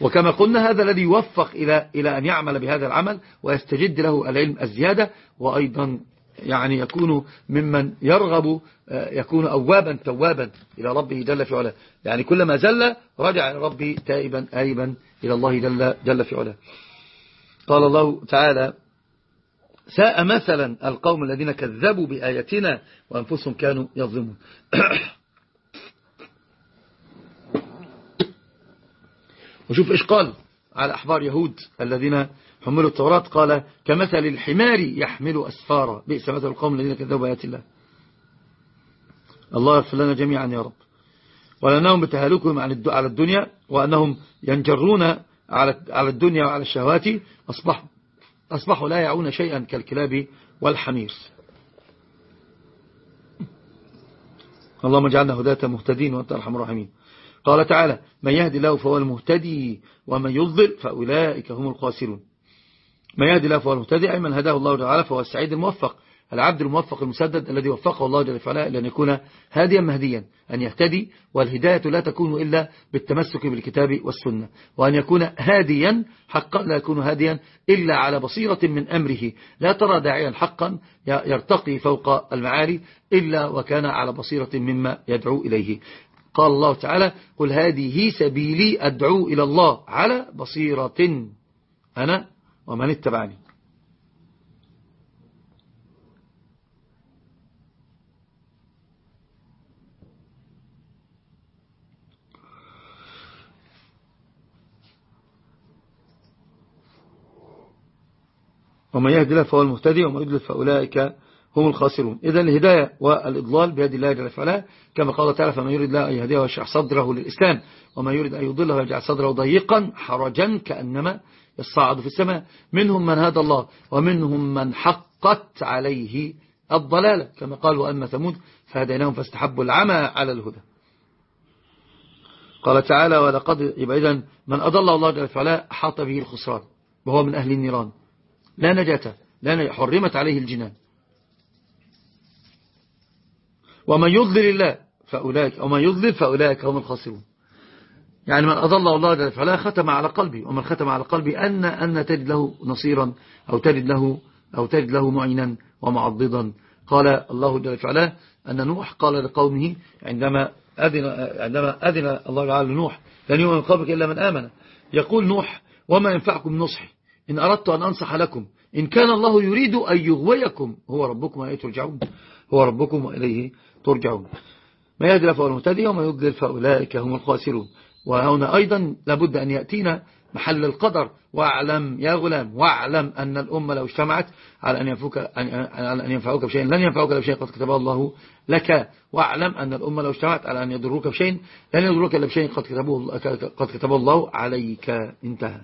وكما قلنا هذا الذي يوفق إلى, إلى أن يعمل بهذا العمل ويستجد له العلم الزيادة وأيضا يعني يكون ممن يرغب آه، يكون أوابا توابا إلى ربه جل في علاه. يعني كلما زل رجع إلى ربه تائبا آيبا إلى الله جل, جل في علاه. قال الله تعالى ساء مثلا القوم الذين كذبوا بآياتنا وأنفسهم كانوا يظلمون. وشوف إيش قال على أحبار يهود الذين حملوا التوراة. قال كمثل الحمار يحمل أسفارا. بئس مثل القوم الذين كذبوا بآيات الله. الله يغفر لنا جميعا يا رب. ولأنهم بتهالكهم على الدنيا وأنهم ينجرون على الدنيا وعلى الشهوات. أصبحوا, أصبحوا لا يعون شيئا كالكلاب والحمير. اللهم اجعلنا هداة مهتدين وأنت أرحم الراحمين. قال تعالى من يهدي الله فهو المهتدي ومن يضل فأولئك هم الخاسرون. من يهدي الله فهو المهتدي أي من هداه الله تعالى فهو السعيد الموفق العبد الموفق المسدد الذي وفقه الله جل وعلا لأن يكون هاديا مهديا أن يهتدي والهداية لا تكون إلا بالتمسك بالكتاب والسنة وأن يكون هاديا حقا لا يكون هاديا إلا على بصيرة من أمره لا ترى داعيا حقا يرتقي فوق المعالي إلا وكان على بصيرة مما يدعو إليه. قال الله تعالى قل هذه سبيلي أدعو إلى الله على بصيرة أنا ومن اتبعني. ومن يهدي له فهو المهتدي ومن يضلل فأولئك هم الخاسرون. إذا الهداية والإضلال بيد الله جل وعلا. كما قال تعالى فما يريد الله أن يهديه ويشرح صدره للإسلام وما يريد أن يضله ويجعل صدره ضيقا حرجا كأنما يصعد في السماء. منهم من هدى الله ومنهم من حقت عليه الضلالة. كما قال وأما ثمود فهديناهم فاستحبوا العمى على الهدى. قال تعالى ولقد يبقى إذن من أضل الله جل وعلا حاط به الخسران وهو من أهل النيران. لا نجاة لا حرمت عليه الجنان. ومن يضلل الله فأولئك ومن يضلل فأولئك هم الخاسرون. يعني من أضل الله جل وعلا ختم على قلبي ومن ختم على قلبي أن أن تجد له نصيرا أو تجد له أو تجد له معينا ومعضدا. قال الله جل وعلا أن نوح قال لقومه عندما أذن, عندما أذن الله تعالى لنوح لن يؤمن قبلك إلا من آمن. يقول نوح وما ينفعكم نصحي إن أردت أن أنصح لكم. إن كان الله يريد أن يغويكم هو ربكم وإليه ترجعون. هو ربكم وإليه ترجعون. ما يهدي فهو المهتدي وما يضلل فأولئك هم الخاسرون. وهنا أيضا لابد أن يأتينا محل القدر. واعلم يا غلام واعلم أن الأمة لو اجتمعت على أن ينفعوك, على أن ينفعوك بشيء لن ينفعوك بشيء قد كتبه الله لك. واعلم أن الأمة لو اجتمعت على أن يضروك بشيء لن يضروك إلا بشيء قد كتبه, قد كتبه الله عليك. انتهى.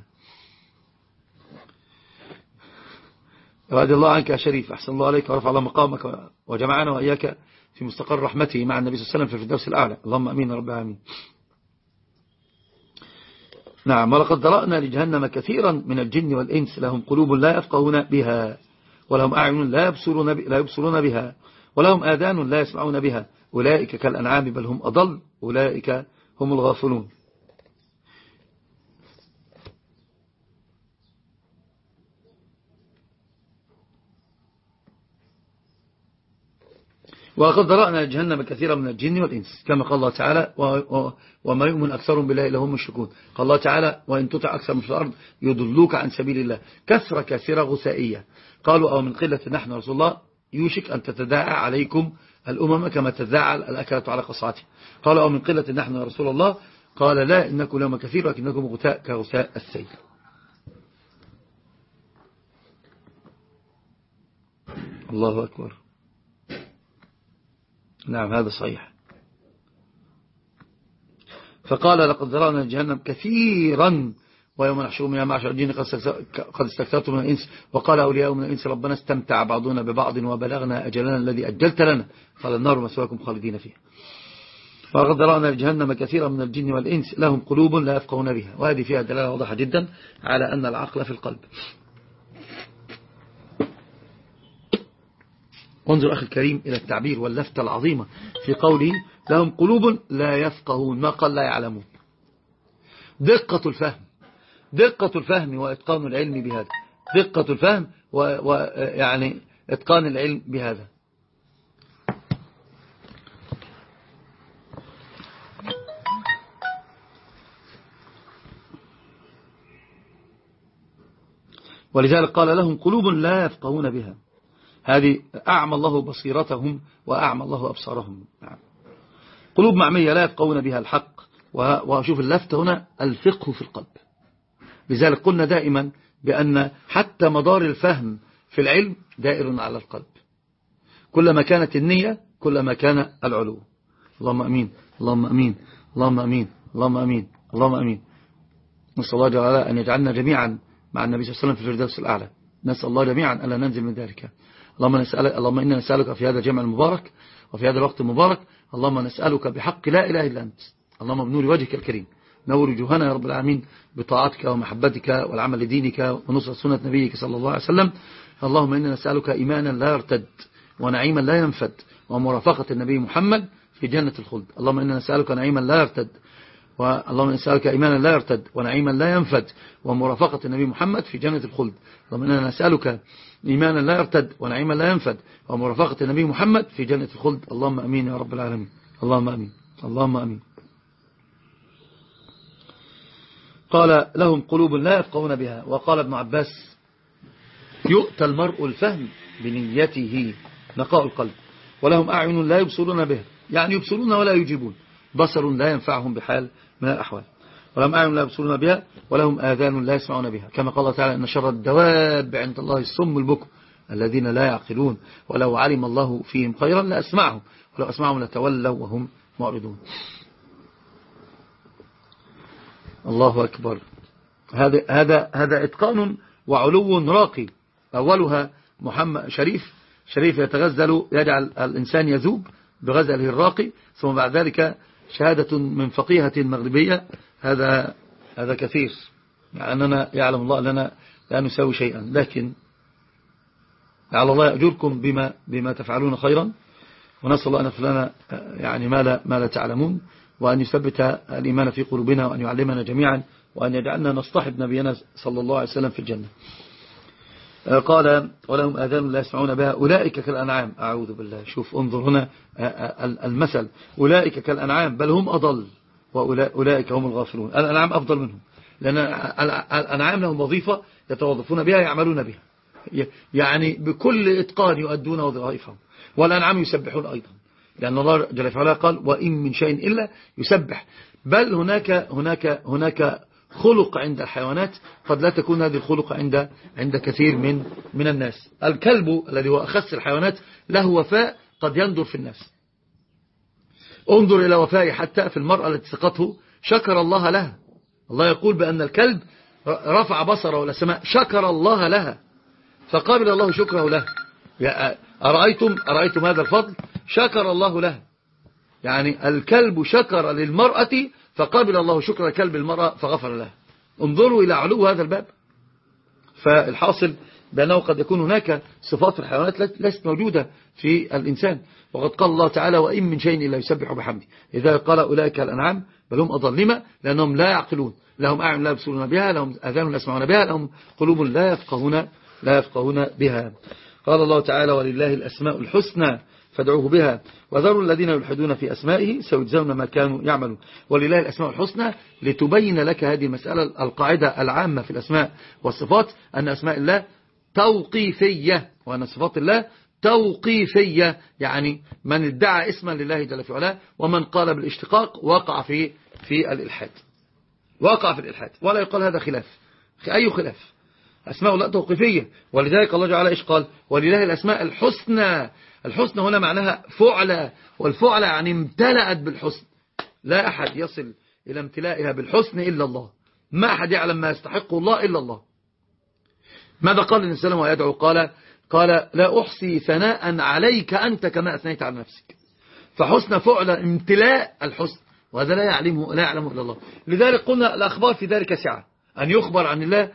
رضي الله عنك يا شريف أحسن الله عليك ورفع الله مقامك وجمعنا وإياك. في مستقر رحمته مع النبي صلى الله عليه وسلم في الفردوس الأعلى. اللهم أمين رب العالمين. نعم ولقد ذرأنا لجهنم كثيرا من الجن والإنس لهم قلوب لا يفقهون بها ولهم أعين لا يبصرون, لا يبصرون بها ولهم آذان لا يسمعون بها. أولئك كالأنعام بل هم أضل أولئك هم الغافلون. وقد ذرأنا جهنم كثيرا من الجن والإنس كما قال الله تعالى وما يؤمن أكثرهم بالله إلا هم مشركون. قال الله تعالى وإن تطع أكثر من في الأرض يضلوك عن سبيل الله. كثرة كثيرة غثائية. قالوا أو من قلة نحن رسول الله يوشك أن تتداعى عليكم الأمم كما تداعى الأكلة على قصعته قالوا أو من قلة نحن رسول الله. قال لا إنكم لهم كثير ولكنكم غثاء كغثاء السيل. الله أكبر. نعم هذا صحيح. فقال لقد ذرأنا جهنم كثيرا ويوم نحشرهم يا معشر الجن قد استكثرتم من الإنس وقال أولياء من الإنس ربنا استمتع بعضنا ببعض وبلغنا أجلنا الذي أجلت لنا. قال النار مسواكم خالدين فيها. وقد ذرأنا جهنم كثيرا من الجن والإنس لهم قلوب لا يفقهون بها. وهذه فيها دلالة واضحة جدا على أن العقل في القلب. وانظر أخي الكريم إلى التعبير واللفتة العظيمة في قوله لهم قلوب لا يفقهون ما قال لا يعلمون. دقة الفهم دقة الفهم وإتقان العلم بهذا. دقة الفهم ويعني إتقان العلم بهذا. ولذلك قال لهم قلوب لا يفقهون بها. هذه أعمى الله بصيرتهم وأعمى الله أبصارهم. نعم. قلوب معمية لا يفقهون بها الحق وشوف اللفت هنا الفقه في القلب. لذلك قلنا دائما بأن حتى مدار الفهم في العلم دائر على القلب. كلما كانت النية كلما كان العلو. اللهم أمين اللهم أمين اللهم أمين اللهم أمين اللهم أمين. نسأل الله جل أن يجعلنا جميعا مع النبي صلى الله عليه وسلم في الفردوس الأعلى. نسأل الله جميعا ألا ننزل من ذلك. اللهم, نسألك اللهم إنا نسألك في هذا الجمع المبارك وفي هذا الوقت المبارك. اللهم نسألك بحق لا إله إلا أنت. اللهم بنور وجهك الكريم. نور وجوهنا يا رب العالمين بطاعتك ومحبتك والعمل لدينك ونصرة سنة نبيك صلى الله عليه وسلم. اللهم إنا نسألك إيمانا لا يرتد ونعيما لا ينفد ومرافقة النبي محمد في جنة الخلد. اللهم إنا نسألك نعيما لا يرتد اللهم نسألك إيمانا لا يرتد ونعيما لا ينفد ومرافقة النبي محمد في جنة الخلد. اللهم إنا نسألك إيمانا لا يرتد ونعيما لا ينفد ومرافقة النبي محمد في جنة الخلد. اللهم أمين يا رب العالمين. اللهم أمين. اللهم أمين. قال لهم قلوب لا يفقهون بها. وقال ابن عباس يؤتى المرء الفهم بنيته نقاء القلب. ولهم أعين لا يبصرون بها. يعني يبصرون ولا يجيبون. بصر لا ينفعهم بحال من الأحوال. ولهم أعين لا يبصرون بها ولهم آذان لا يسمعون بها. كما قال تعالى إن شر الدواب عند الله الصم البكم الذين لا يعقلون. ولو علم الله فيهم خيرا لأسمعهم ولو أسمعهم لتولوا وهم معرضون. الله أكبر. هذا هذا هذا إتقان وعلو راقي. أولها محمد شريف شريف يتغزل يجعل الإنسان يذوب بغزله الراقي ثم بعد ذلك شهادة من فقيهة مغربية هذا هذا كثير. مع أننا يعلم الله أننا لا نساوي شيئا. لكن على الله يأجركم بما, بما تفعلون خيرا. ونسأل الله أن يغفر يعني ما لا, ما لا تعلمون. وأن يثبت الإيمان في قلوبنا وأن يعلمنا جميعا وأن يجعلنا نصطحب نبينا صلى الله عليه وسلم في الجنة. قال ولهم آذان لا يسمعون بها. أولئك كالأنعام. أعوذ بالله. شوف انظر هنا المثل. أولئك كالأنعام بل هم أضل وأولئك هم الغافلون. الأنعام أفضل منهم. لأن الأنعام لهم وظيفة يتوظفون بها يعملون بها. يعني بكل إتقان يؤدون وظائفهم. والأنعام يسبحون أيضا. لأن الله جل وعلا قال وإن من شيء إلا يسبح. بل هناك هناك هناك خلق عند الحيوانات قد لا تكون هذه الخلق عند عند كثير من من الناس. الكلب الذي هو أخص الحيوانات له وفاء قد يندر في الناس انظر إلى وفائه حتى في المرأة التي سقته شكر الله لها. الله يقول بأن الكلب رفع بصره إلى السماء شكر الله لها. فقابل الله شكره له. أرأيتم, أرأيتم هذا الفضل؟ شكر الله له. يعني الكلب شكر للمرأة فقابل الله شكر كلب المرأة فغفر له انظروا إلى علو هذا الباب. فالحاصل بأنه قد يكون هناك صفات الحيوانات ليست موجودة في الإنسان. وقد قال الله تعالى وإن من شيء إلا يسبح بحمده. إذا قال أولئك الأنعام بل هم أضل لما لأنهم لا يعقلون. لهم أعين لا يبصرون بها لهم أذان لا يسمعون بها لهم قلوب لا يفقهون لا يفقهون بها. قال الله تعالى ولله الأسماء الحسنى. فادعوه بها. وذروا الذين يلحدون في أسمائه سيجزون ما كانوا يعملون. ولله الأسماء الحسنى لتبين لك هذه المسألة القاعدة العامة في الأسماء والصفات أن أسماء الله توقيفية وأن صفات الله توقيفية. يعني من ادعى اسما لله جل في علاه ومن قال بالاشتقاق وقع في في الإلحاد. وقع في الإلحاد. ولا يقال هذا خلاف. أي خلاف؟ أسماء الله توقيفية. ولذلك الله جعل إيش قال؟ ولله الأسماء الحسنى. الحسنى هنا معناها فعلة والفعلة يعني امتلأت بالحسن. لا أحد يصل إلى امتلائها بالحسن إلا الله. ما أحد يعلم ما يستحقه الله إلا الله. ماذا قال النبي صلى الله ويدعو؟ قال قال لا أحصي ثناء عليك أنت كما أثنيت على نفسك. فحسن فعل امتلاء الحسن وهذا لا يعلمه لا يعلمه إلا الله. لذلك قلنا الأخبار في ذلك سعة. أن يخبر عن الله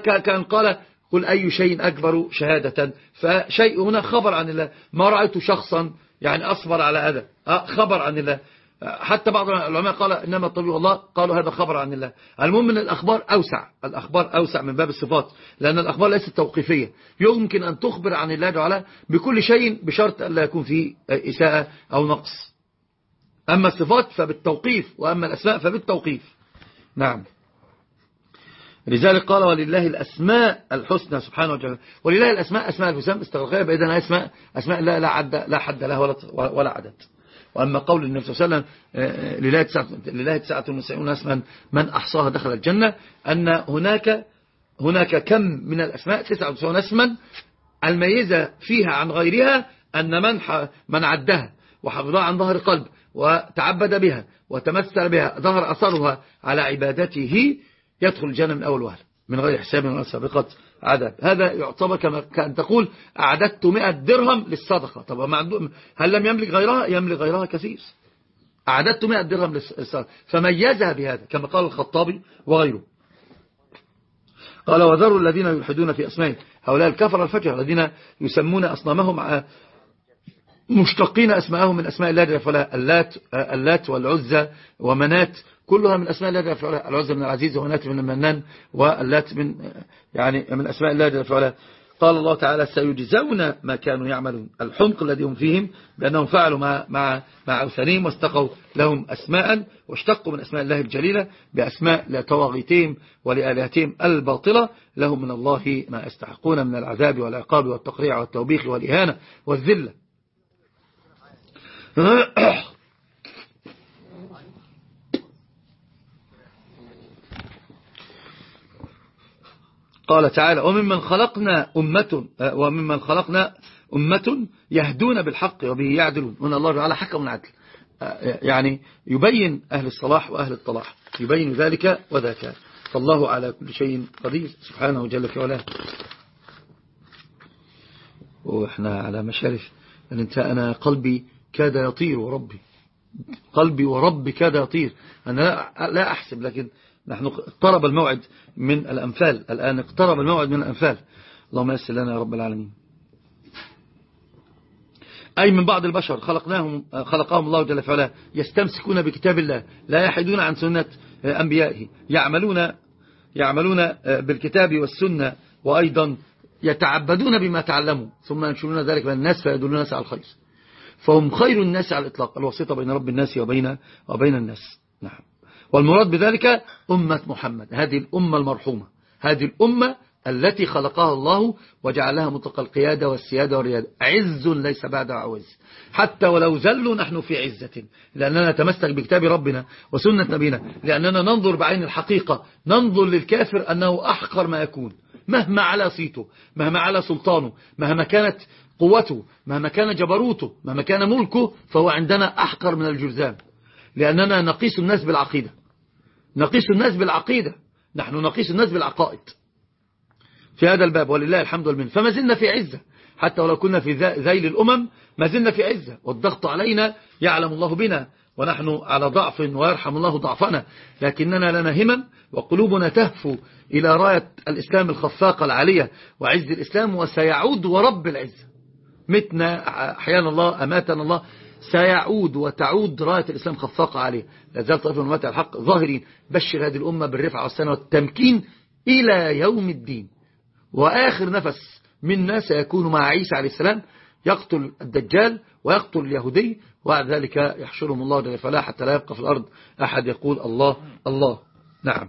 كأن قال قل أي شيء أكبر شهادة. فشيء هنا خبر عن الله. ما رأيت شخصا يعني أصبر على هذا. خبر عن الله. حتى بعض العلماء قال إنما الطبيب الله قالوا هذا خبر عن الله. المهم من الأخبار أوسع. الأخبار أوسع من باب الصفات لأن الأخبار ليست توقيفية. يمكن أن تخبر عن الله تعالى بكل شيء بشرط أن لا يكون فيه إساءة أو نقص. أما الصفات فبالتوقيف وأما الأسماء فبالتوقيف. نعم. لذلك قال ولله الأسماء الحسنى سبحانه وتعالى. ولله الأسماء أسماء الحسنى استغرقية بإذن أسماء أسماء لا, لا, عد لا حد لها ولا, ولا عدد. وأما قول النبي صلى الله عليه وسلم آه، تسعة, لله تسعة وتسعون اسما من أحصاها دخل الجنة أن هناك هناك كم من الأسماء تسعة وتسعون اسما الميزة فيها عن غيرها أن من, من عدها وحفظها عن ظهر قلب وتعبد بها وتمثل بها ظهر أثرها على عبادته يدخل الجنة من أول وهلة من غير حساب من سابقة عذاب. هذا يعتبر كما كان تقول أعددت 100 درهم للصدقة. طب هل لم يملك غيرها؟ يملك غيرها كثير. أعددت 100 درهم للصدقة. فميزها بهذا كما قال الخطابي وغيره. قال وذروا الذين يلحدون في أسمائه هؤلاء الكفر الفجر الذين يسمون أصنامهم مشتقين أسماءهم من أسماء الله جل وعلا. اللات, اللات والعزة ومنات. كلها من أسماء الله جل وعلا. العزة من العزيز ومنات من المنان واللات من يعني من أسماء الله جل وعلا. قال الله تعالى سيجزون ما كانوا يعملون. الحمق الذي هم فيهم بأنهم فعلوا مع, مع, مع أوثانهم واستقوا لهم أسماء واشتقوا من أسماء الله الجليلة بأسماء لتواغيتهم ولآلهتهم الباطلة. لهم من الله ما يستحقون من العذاب والعقاب والتقريع والتوبيخ والإهانة والذلة. قال تعالى وممن خلقنا أمة وممن خلقنا أمة يهدون بالحق وبه يعدلون. هنا الله تعالى حكم عدل. يعني يبين أهل الصلاح وأهل الطلاح. يبين ذلك وذاك. فالله على كل شيء قدير. سبحانه جل في علاه. وإحنا على مشارف. انت أنا قلبي كاد يطير وربي قلبي وربي كاد يطير. أنا لا أحسب لكن نحن اقترب الموعد من الأنفال. الآن اقترب الموعد من الأنفال. اللهم يسر لنا يا رب العالمين. أي من بعض البشر خلقناهم خلقهم الله جل وعلا يستمسكون بكتاب الله لا يحيدون عن سنة أنبيائه. يعملون يعملون بالكتاب والسنة وأيضا يتعبدون بما تعلموا ثم ينشرون ذلك بين الناس فيدلون الناس على الخير. فهم خير الناس على الإطلاق الوسيطة بين رب الناس وبين, وبين الناس. نعم. والمراد بذلك أمة محمد هذه الأمة المرحومة هذه الأمة التي خلقها الله وجعلها مطلق القيادة والسيادة والريادة. عز ليس بعد عوز. حتى ولو زلوا نحن في عزة لأننا نتمسك بكتاب ربنا وسنة نبينا لأننا ننظر بعين الحقيقة ننظر للكافر أنه أحقر ما يكون مهما على صيته مهما على سلطانه مهما كانت قوته مهما كان جبروته مهما كان ملكه فهو عندنا أحقر من الجرذان. لأننا نقيس الناس بالعقيدة. نقيس الناس بالعقيدة. نحن نقيس الناس بالعقائد. في هذا الباب ولله الحمد والمن فما زلنا في عزة. حتى ولو كنا في ذيل الأمم ما زلنا في عزة. والضغط علينا يعلم الله بنا. ونحن على ضعف ويرحم الله ضعفنا. لكننا لنا همم وقلوبنا تهفو إلى راية الإسلام الخفاقة العالية. وعز الإسلام وسيعود ورب العزة. متنا أحيانا الله أماتنا الله سيعود وتعود راية الإسلام خفاقة عليه. لازال طائفة من الحق ظاهرين. بشر هذه الأمة بالرفع والسنة والتمكين إلى يوم الدين. وآخر نفس منا سيكون مع عيسى عليه السلام. يقتل الدجال ويقتل اليهودي وبعد ذلك يحشرهم الله جل وعلا حتى لا يبقى في الأرض أحد يقول الله الله. نعم.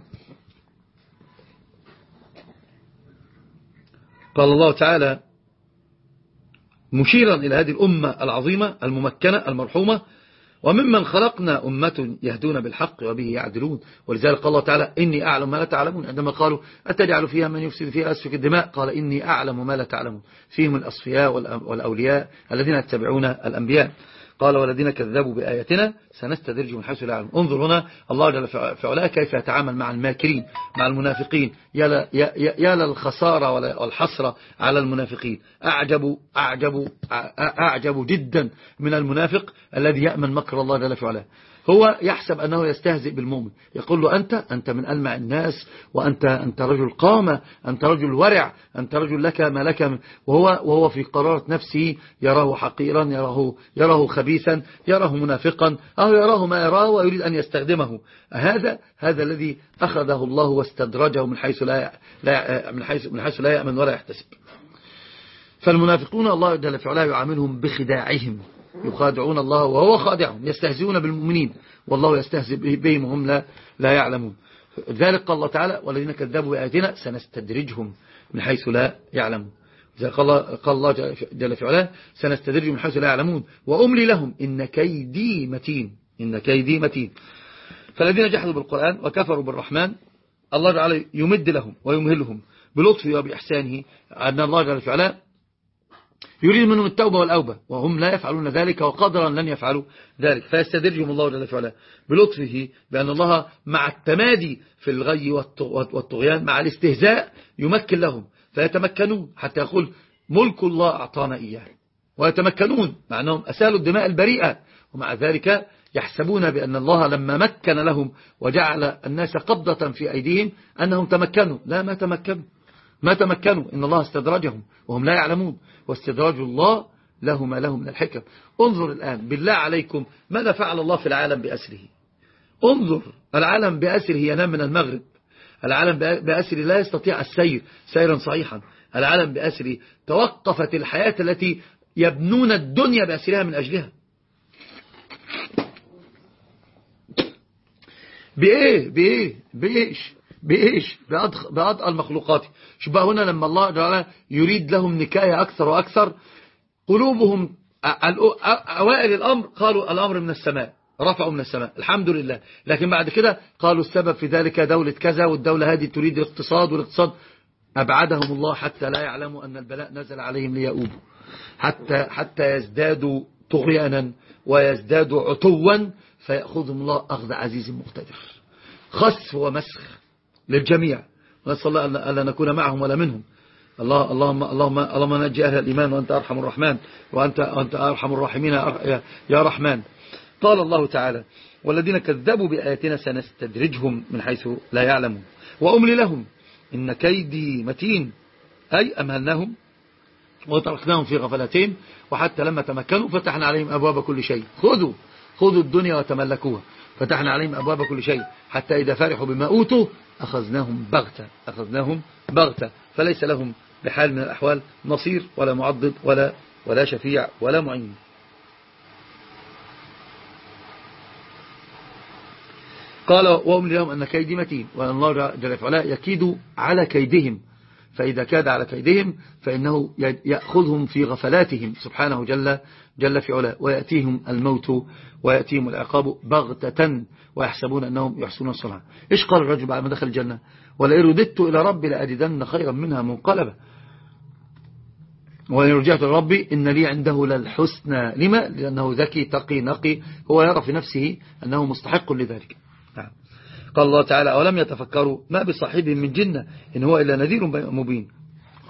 قال الله تعالى مشيرا إلى هذه الأمة العظيمة الممكنة المرحومة. وممن خلقنا أمة يهدون بالحق وبه يعدلون. ولذلك قال الله تعالى إني أعلم ما لا تعلمون. عندما قالوا أتجعل فيها من يفسد فيها أسفك الدماء؟ قال إني أعلم ما لا تعلمون. فيهم الأصفياء والأولياء الذين يتبعون الأنبياء. قال والذين كذبوا بآياتنا سنستدرج من حيث لا انظر هنا الله جل في كيف يتعامل مع الماكرين مع المنافقين. يا للخسارة والحسرة على المنافقين. أعجب, أعجب, أعجب جدا من المنافق الذي يأمن مكر الله جل في هو يحسب أنه يستهزئ بالمؤمن. يقول له أنت أنت من ألمع الناس وأنت أنت رجل قامة أنت رجل ورع أنت رجل لك ما لك وهو, وهو في قرارة نفسه يراه حقيرا يراه, يراه خبيثا يراه منافقا أو يراه ما يراه ويريد أن يستخدمه. هذا هذا الذي أخذه الله واستدرجه من حيث لا, لا من حيث من حيث لا يأمن ولا يحتسب. فالمنافقون الله جل في علاه يعاملهم بخداعهم. يخادعون الله وهو خادعهم يستهزئون بالمؤمنين. والله يستهزئ بهم وهم لا, لا يعلمون. ذلك قال الله تعالى والذين كذبوا بآياتنا سنستدرجهم من حيث لا يعلمون. قال قال الله جل في علاه سنستدرجهم من حيث لا يعلمون. وأملي لهم إن كيدي متين. إن كيدي متين. فالذين جحدوا بالقرآن وكفروا بالرحمن الله تعالى يمد لهم ويمهلهم بلطفه وبإحسانه. أن الله جل في علاه يريد منهم التوبة والأوبة وهم لا يفعلون ذلك وقدرا لن يفعلوا ذلك. فيستدرجهم الله جل وعلا بلطفه بأن الله مع التمادي في الغي والطغيان مع الاستهزاء يمكن لهم فيتمكنون حتى يقول ملك الله أعطانا إياه. ويتمكنون مع أنهم أسالوا الدماء البريئة ومع ذلك يحسبون بأن الله لما مكن لهم وجعل الناس قبضة في أيديهم أنهم تمكنوا. لا ما تمكنوا. ما تمكنوا إن الله استدرجهم وهم لا يعلمون. واستدراج الله له ما له من الحكم. انظر الآن بالله عليكم ماذا فعل الله في العالم بأسره؟ انظر العالم بأسره ينام من المغرب. العالم بأسره لا يستطيع السير سيرا صحيحا. العالم بأسره توقفت الحياة التي يبنون الدنيا بأسرها من أجلها. بإيه؟ بإيه؟ بإيش؟ بإيش؟ بأضأ المخلوقات. شوف بقى هنا لما الله تعالى يريد لهم نكاية أكثر وأكثر؟ قلوبهم أوائل الأمر قالوا الأمر من السماء رفعوا من السماء الحمد لله. لكن بعد كده قالوا السبب في ذلك دولة كذا والدولة هذه تريد الاقتصاد والاقتصاد. أبعدهم الله حتى لا يعلموا أن البلاء نزل عليهم ليؤوبوا. حتى, حتى يزدادوا طغيانا ويزدادوا عتوا فيأخذهم الله أخذ عزيز مقتدر. خسف ومسخ. للجميع. ونسأل الله ألا نكون معهم ولا منهم. الله اللهم اللهم اللهم نجي أهل الإيمان وأنت أرحم الرحمن وأنت أنت أرحم الراحمين يا رحمن. قال الله تعالى والذين كذبوا بآياتنا سنستدرجهم من حيث لا يعلمون. وأملي لهم إن كيدي متين. أي أمهلناهم وتركناهم في غفلتين وحتى لما تمكنوا فتحنا عليهم أبواب كل شيء. خذوا خذوا الدنيا وتملكوها. فتحنا عليهم أبواب كل شيء حتى إذا فرحوا بما أوتوا أخذناهم بغتة أخذناهم بغتة. فليس لهم بحال من الأحوال نصير ولا معضد ولا, ولا شفيع ولا معين. قال وهم لهم أن كيدي متين وأن الله جل وعلا يكيد على كيدهم. فإذا كاد على كيدهم فإنه يأخذهم في غفلاتهم. سبحانه جل, جل في علا ويأتيهم الموت ويأتيهم العقاب بغتة ويحسبون أنهم يحسنون الصلاة إيش قال الرجل بعد ما دخل الجنة؟ ولئن رددت إلى ربي لأجدن خيرا منها منقلبة. وإن رجعت لربي إن لي عنده للحسنى. لما؟ لأنه ذكي تقي نقي. هو يرى في نفسه أنه مستحق لذلك. قال الله تعالى أولم يتفكروا ما بصاحبهم من جنة إن هو إلا نذير مبين.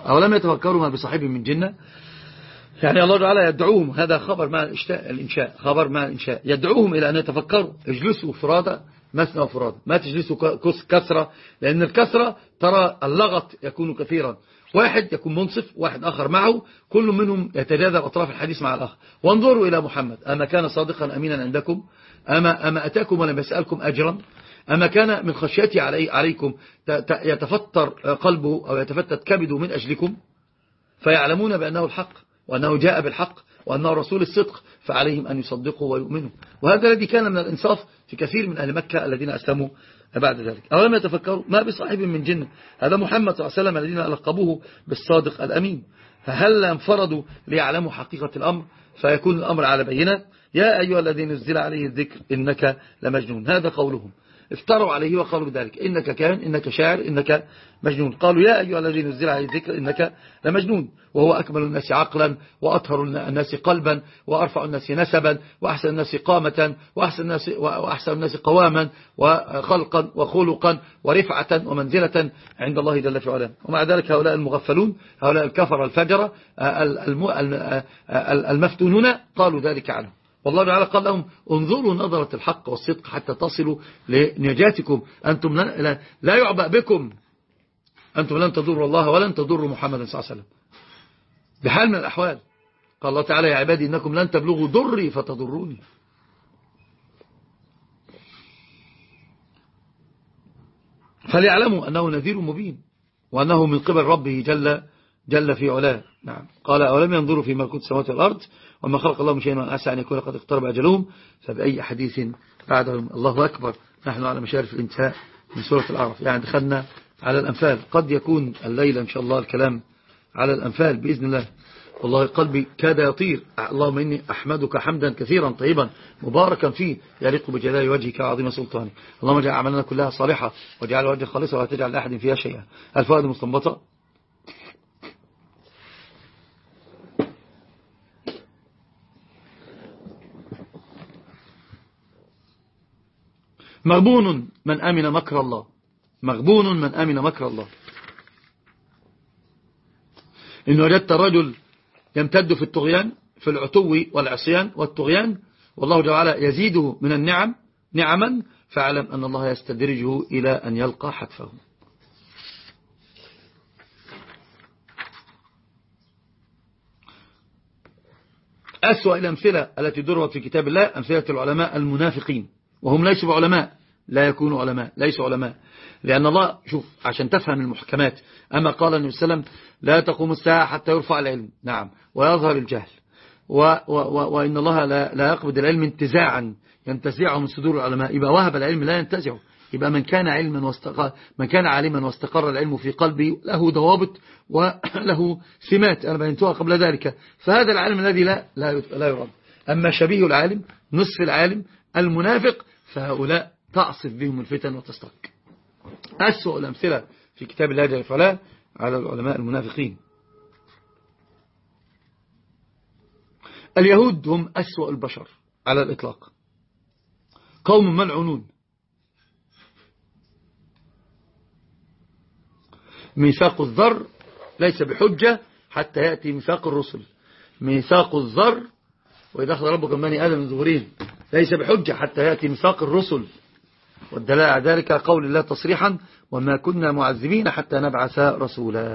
أولم يتفكروا ما بصاحبهم من جنة? يعني الله تعالى يدعوهم هذا خبر مع الإنشاء خبر مع الإنشاء. يدعوهم إلى أن يتفكروا اجلسوا فرادى مثنى وفرادى ما تجلسوا كسرة لأن الكسرة ترى اللغط يكون كثيرا. واحد يكون منصف واحد آخر معه كل منهم يتجاذب أطراف الحديث مع الآخر. وانظروا إلى محمد أما كان صادقا أمينا عندكم أما, أما أتاكم ولم يسألكم أجرا أما كان من خشيتي علي عليكم يتفتر قلبه أو يتفتت كبده من أجلكم فيعلمون بأنه الحق وأنه جاء بالحق وأنه رسول الصدق فعليهم أن يصدقوا ويؤمنوا. وهذا الذي كان من الإنصاف في كثير من أهل مكة الذين أسلموا بعد ذلك. أولم يتفكروا؟ ما بصاحب من جنة هذا محمد صلى الله عليه وسلم الذين لقبوه بالصادق الأمين. فهل انفردوا ليعلموا حقيقة الأمر؟ فيكون الأمر على بينة. يا أيها الذين نزل عليه الذكر إنك لمجنون. هذا قولهم. افتروا عليه وقالوا ذلك. إنك كان إنك شاعر إنك مجنون. قالوا يا أيها الذي نزل عليه الذكر إنك لمجنون. وهو أكمل الناس عقلا وأطهر الناس قلبا وأرفع الناس نسبا وأحسن الناس قامة وأحسن الناس, وأحسن الناس قواما وخلقا وخلقا ورفعة ومنزلة عند الله جل في علام ومع ذلك هؤلاء المغفلون هؤلاء الكفر الفجرة المفتونون قالوا ذلك عنهم. والله تعالى قال لهم انظروا نظرة الحق والصدق حتى تصلوا لنجاتكم. أنتم لا, يعبأ بكم. أنتم لن تضروا الله ولن تضروا محمد صلى الله عليه وسلم. بحال من الأحوال. قال الله تعالى يا عبادي إنكم لن تبلغوا ضري فتضروني. فليعلموا أنه نذير مبين وأنه من قبل ربه جل, جل في علاه. نعم. قال أولم ينظروا في ملكوت السماوات والأرض؟ وما خلق الله من شيء أسعى أن يكون قد اقترب أجلهم. فبأي حديث بعدهم؟ الله أكبر. نحن على مشارف الانتهاء من سورة الأعراف. يعني دخلنا على الأنفال. قد يكون الليلة إن شاء الله الكلام على الأنفال بإذن الله. والله قلبي كاد يطير. اللهم إني أحمدك حمدا كثيرا طيبا مباركا فيه يليق بجلال وجهك وعظيم سلطانك. اللهم اجعل أعمالنا كلها صالحة واجعل وجه خالصة ولا تجعل لأحد فيها شيئا. الفوائد المستنبطة. مغبون من أمن مكر الله. مغبون من أمن مكر الله. إن وجدت رجل يمتد في الطغيان في العتو والعصيان والطغيان والله جل يزيده من النعم نعما فاعلم أن الله يستدرجه إلى أن يلقى حتفه. أسوأ الأمثلة التي ضربت في كتاب الله أمثلة العلماء المنافقين. وهم ليسوا علماء لا يكونوا علماء ليسوا علماء. لأن الله شوف عشان تفهم المحكمات أما قال النبي صلى الله عليه وسلم لا تقوم الساعة حتى يرفع العلم. نعم. ويظهر الجهل. و و و وإن الله لا, لا يقبض العلم انتزاعا ينتزعه من صدور العلماء. يبقى وهب العلم لا ينتزعه يبقى من كان علما واستقر من كان عالما واستقر العلم في قلبه له ضوابط وله سمات. أنا بينتها قبل ذلك. فهذا العالم الذي لا لا يرد. أما شبيه العالم نصف العالم المنافق فهؤلاء تعصف بهم الفتن وتستق أسوأ الأمثلة في كتاب جل وعلا على العلماء المنافقين. اليهود هم أسوأ البشر على الإطلاق. قوم ملعونون. ميثاق الذر ليس بحجة حتى يأتي ميثاق الرسل. ميثاق الذر وإذا أخذ ربك من بني آدم من ظهورهم ليس بحجة حتى يأتي ميثاق الرسل. والدلاء ذلك قول الله تصريحا وما كنا معذبين حتى نبعث رسولا.